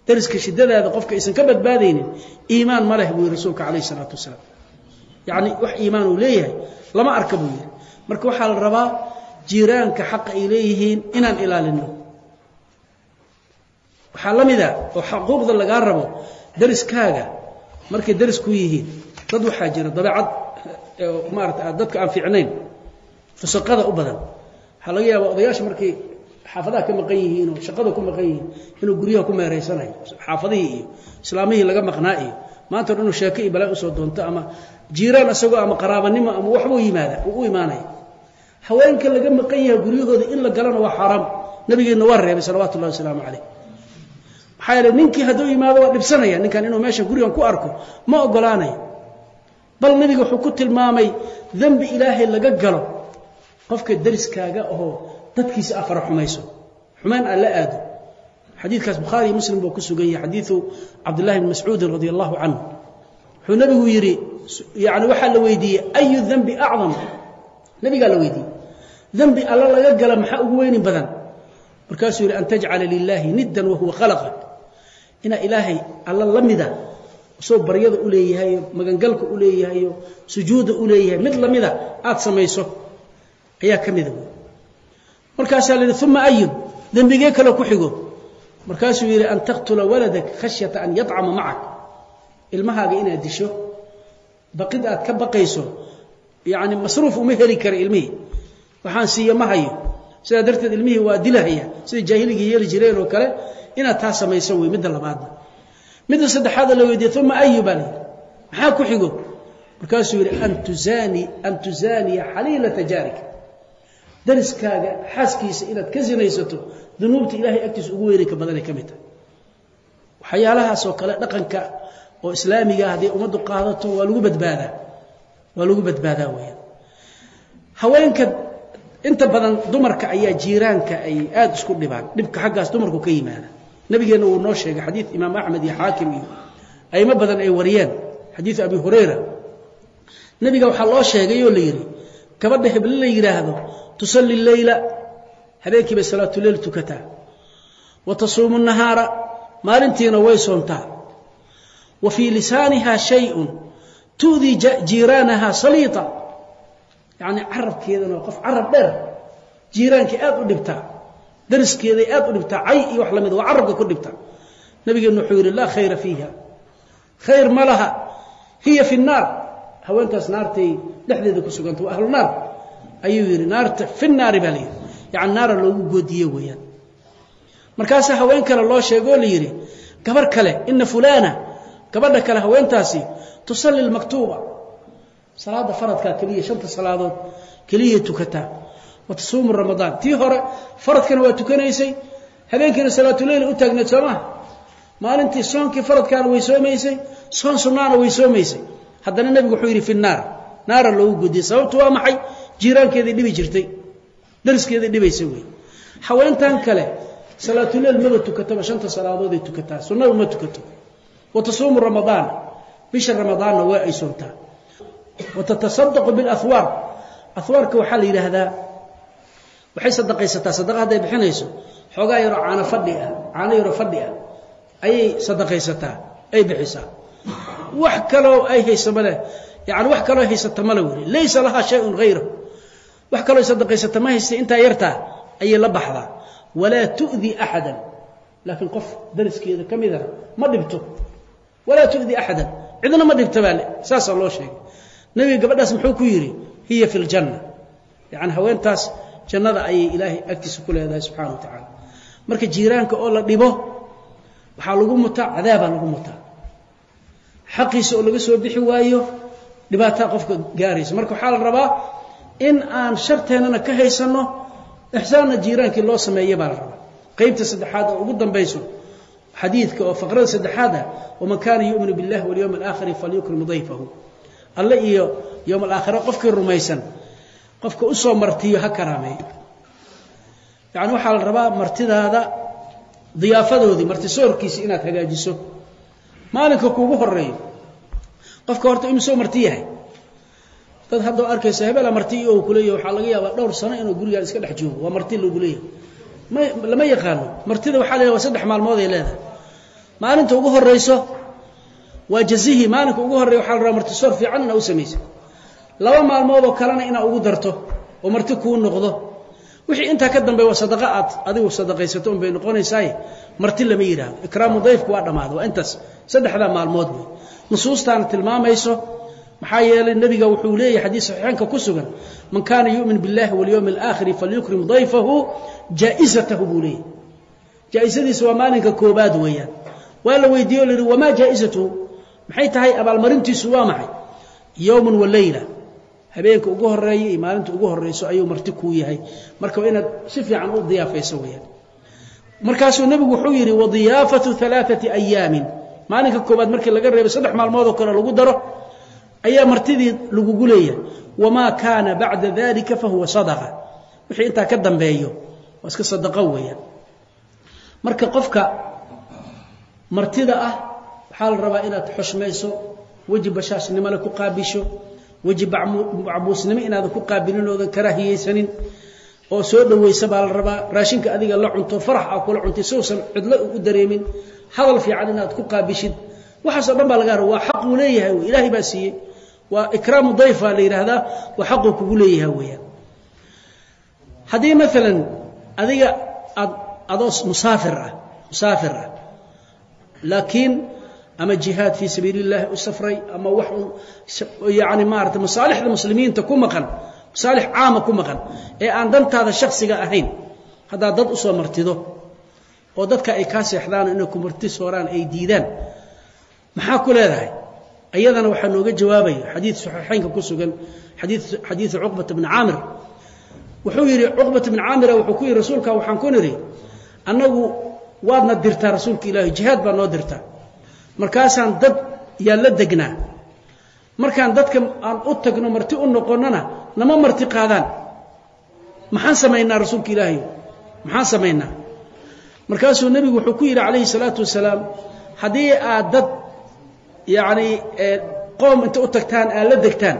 Dariska shiddadaada qofka aysan ka badbaadaynin iimaan ma leh buu yidhi rasuulka calayh isalaatu wasalaam. Yacni wax iimaan uu leeyahay lama arka buu yidhi. Marka waxaa la rabaa jiiraanka xaqa ay leeyihiin inaan ilaalinno waxaa la mida oo xaquuqda lagaa rabo dariskaaga. Markay daris ku yihiin dad waxaa jira dabeecad maarata dadka aan fiicnayn fusaqada u badan. Waxaa laga yaabaa odayaasha markay xaafadaha ka maqan yihiin oo shaqada ku maqan yihiin inuu guryaha ku meeraysanayo xaafadihii iyo islaamihii laga maqnaa iyo maanta o dhan uu sheeko iyo balaa u soo doonto ama jiiraan isagoo ama qaraabanimo ama waxbuu yimaada uu u imaanaya haweenka laga maqan yahay guryahooda in la galana waa xaaraam. Nabigeenna waa reebay salawatu ullahi wasalaamu calayh maxaa yeele ninkii hadduu yimaado waa dhibsanaya ninkan inuu meesha gurigan ku arko ma ogolaanayo bal nebiga wuxuu ku tilmaamay dembi ilaahay laga galo qofka dariskaaga ahoo dadkiisa afara xumayso. Xumaan aan la aado. Xadiidkaas bukhaari iyo muslim buu ku sugan yahay xadiidu cabdullahi bni mascuudin radi allahu canhu. Wuxuu nebigu yidhi yani waxaa la weydiiyey ayu dembi acdam? Nebigaa la weydiiyey. Dembi alla laga gala maxaa ugu weyni badan? Markaasuu yidhi an tajcala lilaahi niddan wahuwa khalaqak inaa ilaahay alla la mida soo baryada u leeyahayo magangalka u leeyahayo sujuudda u leeyahay mid lamida aad samayso ayaa ka mida. Markaasaa la yidhi uma ayun dembigee kale ku xigo. Markaasuu yidhi an taqtula waladak khashyata an yacama macak. Ilmahaaga inaad disho baqid aad ka baqayso yani masruuf uma heli kara ilmihii. Waxaan siiya ma hayo sidaa darteed ilmihii waa dilahaya. Sida jaahiligii yeeli jireen oo kale inaad taa samayso wey midda labaadna. Midda saddexaada la weydiiye uma ayu baa layidhi maxaa ku xigo? Markaasuu yidhi an tuzaani an tuzaaniya xaliilata jaarika dariskaaga xaaskiisa inaad ka sinaysato dunuubta ilaahay agtiisa ugu weynay badanay ka mid tahay. Waxyaalahaas oo kale dhaqanka oo islaamiga hadday ummaddu qaadato waa lagu badbaadaa. Waa lagu badbaadaa weyaan haweenka inta badan dumarka ayaa jiiraanka ay aada isku dhibaan. Dhibka xaggaas dumarku ka yimaada nabigeenna wuu noo sheegay xadiid imaam axmed iyo xaakim iyo aymo badan ay wariyeen. Xadiid abi hurayra. Nebiga waxaa loo sheegay oo la yidhi gabadha heble la yidhaahdo tusalli leyla habeenkii bay salaatuleyl tukataa. Wa tasuumu nahaara maalintiina way soontaa. Wa fii lisaaniha shayun tu'dii jiiraanaha saliita yacnii carabkeedana qof carab dheer. Jiiraankii aad u dhibtaa dariskeeday aad u dhibtaa cay iyo wax la mid waa carabka ku dhibta. Nabigeennu wuxuu yidhi laa khayra fiiha. Khayr ma laha. Hiya fi nnaar haweenkaas naartay dhexdeeda ku suganta waa ahlu naar. Ayuu yidhi naarta fi naari baa layidhi yacni naara loogu goodiye weeyaan. Markaasaa haween kale loo sheegoo la yidhi gabar kale ina fulaana. Gabadha kale haweentaasi tusalli lmaktuuba salaada faradkaa keliya shanta salaadood keliya tukataa wa tasuumu ramadaan tii hore faradkana waa tukanaysay. Habeenkiina salaatuleyl u taagneed soo maha maalintii soonkii faradkaana way soomaysay soon sunnaana way soomaysay haddana nebigu wuxuu yidhi fi naar naara loogu godiyey sababtu waa maxay? Jiiraankeeday dhibi jirtay. Dariskeeday dhibaysa wey haweentan kale salaatuleyl maba tukataba. Shanta salaadood ay tukataa. Sunnadu ma tukato. Wa tasuumu ramadaan bisha ramadaanna waa ay soontaa. Wa tatasadaqu bilahwaar ahwaarka waxaa la yidhaahdaa waxay sadaqaysataa. Sadaqa hadday bixinayso xoogaa yaroo caano fadhi ah caano yaroo fadhi ah ayay sadaqaysataa ay bixisaa. Wax kaloo ay haysa male yani wax kaloo haysata male weli. Laysa lahaa shayun hayrahu wax kaloo sadaqaysata ma haysta intaa yartaa ayay la baxdaa. Walaa tu'dii axadan laakiin qof dariskeeda ka midana ma dhibto. Walaa tu'dii axadan cidna ma dhibta baa saasaa loo sheegay. Nebiga gabadhaas muxuu ku yidhi hiya fi ljanna yani haweentaas jannada ayay ilaahay agtiisa ku leedahay subxana wa tacaala. Marka jiiraanka oo la dhibo waxaa lagu mutaa cadaabaa lagu mutaa. Xaqiisa oo laga soo bixi waayo dhibaataa qofka gaaraysa. Marka waxaa la rabaa in aan sharteennana ka haysanno ixsaanna jiiraankii loo sameeya baa la rabaa. Qeybta saddexaad oo ugu dambayso xadiidka oo faqrada saddexaad ah waman kaana yu'minu biاllahi walyowmi alaakhiri falyukrim dayfahu. Alle iyo yowm alaakhira qofkii rumaysan qofka u soo martiyo ha karaameeyo yacni waxaa la rabaa martidaada diyaafadoodii martisoorkiisi inaad hagaajiso. Maalinka kuugu horeeyo qofka horta imisoo marti yahay dad hadda arkaysa hebela marti o kuleeyahy waxaa laga yaabaa dhowr sano inuu gurigaan iska dhex joogo. Waa marti lagu leeyahay. Ma lama yaqaano martida waxaa la waa saddex maalmood ay leedahay. Maalinta ugu horeyso waa jazihii maalinka ugu horreya waxa la rabaa martisoor fiican inaa u samaysa laba maalmoodoo kalena inaa ugu darto oo marti kuu noqdo. Wixii intaa ka dambeey waa sadaqa aad adigu sadaqaysato un bay noqonaysaaye marti lama yidhaahdo. Ikraamu dayfku waa dhammaada waa intaas saddexdaa maalmood wey nusuustaana tilmaamayso maxaa yeelay nebiga wuxuu leeyahay xadiis saxiixaanka ku sugan man kaana yu'min biاllahi walyowmi alaakhiri falyukrim dayfahu jaa'isatahu buu leeyahy jaa'isadiisa waa maalinka koobaad weeyaan. Waa la weydiiye o la yihi wamaa jaa'isatuhu maxay tahay abaalmarintiisu waa maxay? Yowmun wa leyla habeenka ugu horreeya iyo maalinta ugu horeyso ayuu marti kuu yahay. Marka inaad si fiican u diyaafayso weyaan markaasuu nebigu wuxuu yidhi wadiyaafatu alaaثati ayaamin maalinka koobaad markii laga reebay saddex maalmood oo kale lagu daro ayaa martidii lagugu leeyahay wamaa kaana bacda dalika fahuwa sadaqa. Wixii intaa ka dambeeyo waa iska sadaqo weeyaan. Marka qofka martida ah waxaa la rabaa inaad xushmayso weji bashaashnimole ku qaabisho weji macbuusnimo inaadan ku qaabilin oodan karaahiyeysanin oo soo dhoweysa baa la rabaa. Raashinka adiga la cunto farax aa kula cuntay siuusan cidlo u dareemin hadal fiican inaad ku qaabishid. Waxaasoo dhan baa laga raba waa xaquu leeyahay w ilaahay baa siiyey. Waa ikraamu dayfa la yidhaahdaa waa xaquu kugu leeyahay weeyaan. Haddii maalan adiga aad adoo musaafir ah musaafir ah laakiin ama jihaad fii sabiili اllahi u safray ama wax yani maarata masaalixda muslimiinta ku maqan masaalix caama ku maqan ee aan dantaada shaksiga ahayn haddaad dad u soo martido oo dadka ay kaa seexdaan inay ku marti sooraan ay diidaan maxaa ku leedahay? Ayadana waxaa nooga jawaabaya xadiid saxiixaynka ku sugan xadiidu cuqbata bni caamir wuxuu yidhi cuqbata bni caamira wuxuu ku yidhi rasuulka waxaan ku nidhi annagu waadna dirtaa rasuulka ilaahi jihaad baa noo dirtaa markaasaan dad yaa la degnaa. Markaan dadka aan u tagno marti u noqonnona nama marti qaadaan. Maxaan samaynaa rasuulka ilaahay? Maxaan samaynaa? Markaasuu nebigu wuxuu ku yidhi calayhi salaatu wasalaam haddii aad dad yacnii qoom inta u tagtaan aad la degtaan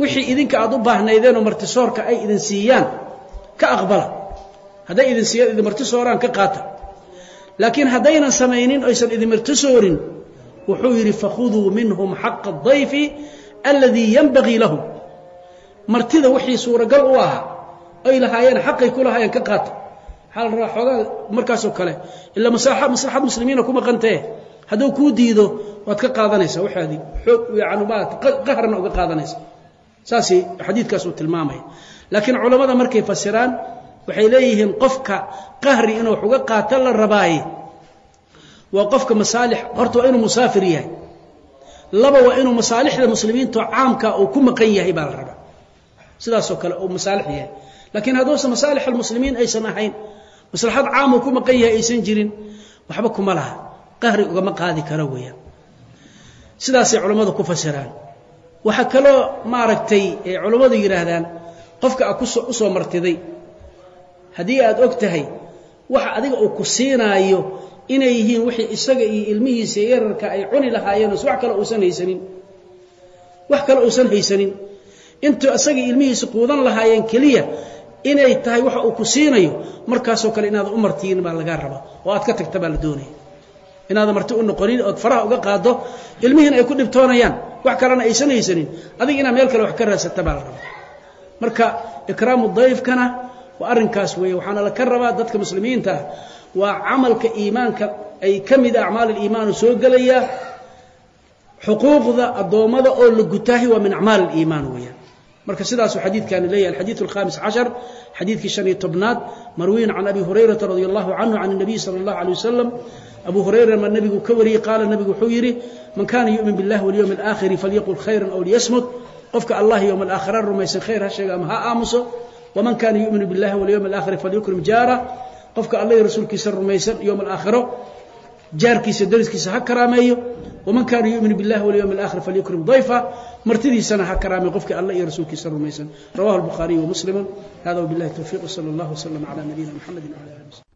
wixii idinka aad u baahnaydeenoo martisoorka ay idin siiyaan ka aqbala. Hadday idin siiyaan idin martisooraan ka qaata laakiin haddaynan samaynin oysan idin martisoorin wuxuu yidhi fakhuduu minhum xaqa adayfi aladii yanbagii lahum. Martida wixii suuragal u ahaa ay lahaayeen xaqay ku lahaayeen ka qaata. Waxaa la rabaa xoogaa markaasoo kale ila maslaxad muslimiina ku maqantee hadduu kuu diido waad ka qaadanaysaa waxaadii. Xoog yani maarata qahrna uga qaadanaysa. Saasay xadiidkaas uu tilmaamaya laakiin culammada markay fasiraan waxay leeyihiin qofka qahri inuu wax uga qaato la rabaaye. Waa qofka masaalix horta waa inuu musaafir yahay. Laba waa inuu masaalixda muslimiinto caamka uu ku maqan yahay baa la rabaa. Sidaasoo kale uu masaalix yahay. Laakiin hadduusan masaalix almuslimiin aysan ahayn maslaxad caam uu ku maqan yahay aysan jirin waxba kuma laha. Qahri ugama qaadi karo weeyaan. Sidaasay culammadu ku fasiraan. Waxaa kaloo maaragtay culammadu yidhaahdaan qofka a kuso u soo martiday haddii aad og tahay waxa adiga uu ku siinaayo inay yihiin wixii isaga iyo ilmihiisa yararka ay cuni lahaayeenos wax kale uusan haysanin. Wax kale uusan haysanin. Intuu isagii ilmihiisa quudan lahaayeen keliya inay tahay waxa uu ku siinayo markaasoo kale inaada u martiin baa lagaa rabaa oo aad ka tagta baa la doonaya. Inaada marti u noqonin ood faraha uga qaado ilmihiina ay ku dhibtoonayaan wax kalena aysan haysanin adiga inaad meel kale wax ka raadsata baa la rabaa. Marka ikraamu dayfkana waa arrinkaas weeye waxaana la ka rabaa dadka muslimiinta ah waa camalka iimaanka ay ka mid acmaal aliimaanu soo gelayaa xuquuqda addoommada oo la gutaahi waa min acmaal aliimaan weeyaan marka sidaasuu xadiidkani leeyahay alxadiidu alkhamis cashar xadiidkii shan iyo tobnaad marwiyin can abi hurayrata radi allahu canhu can الnabiy salى اllahu alيه wasalam abu hurayra ma nebigu ka wariyey qaala nebigu wuxuu yidhi man kana yu'min biاllahi walyowm اlآakhiri falyaqul khayra aw liyasmut qofka allah yowm alaakhira rumaysan khayr ha sheega ama ha aamuso waman kana yu'minu biاllahi walyowm اlآakhiri falyukrim jaara qofka allah iyo rasuulkiisa rumaysan yowm alaakhiro jaarkiisa dariskiisa ha karaameeyo waman kaana yu'minu biاllahi walyowm اlآkhir falyukrim dayfa martidiisana ha karaameeyo qofkii allah iyo rasuulkiisa rumaysan rawahu الbukhaariyu wamuslimu hada wbillahi towfiiq wsala اllah wslm cala nabiyina mxamedi wala ali wslam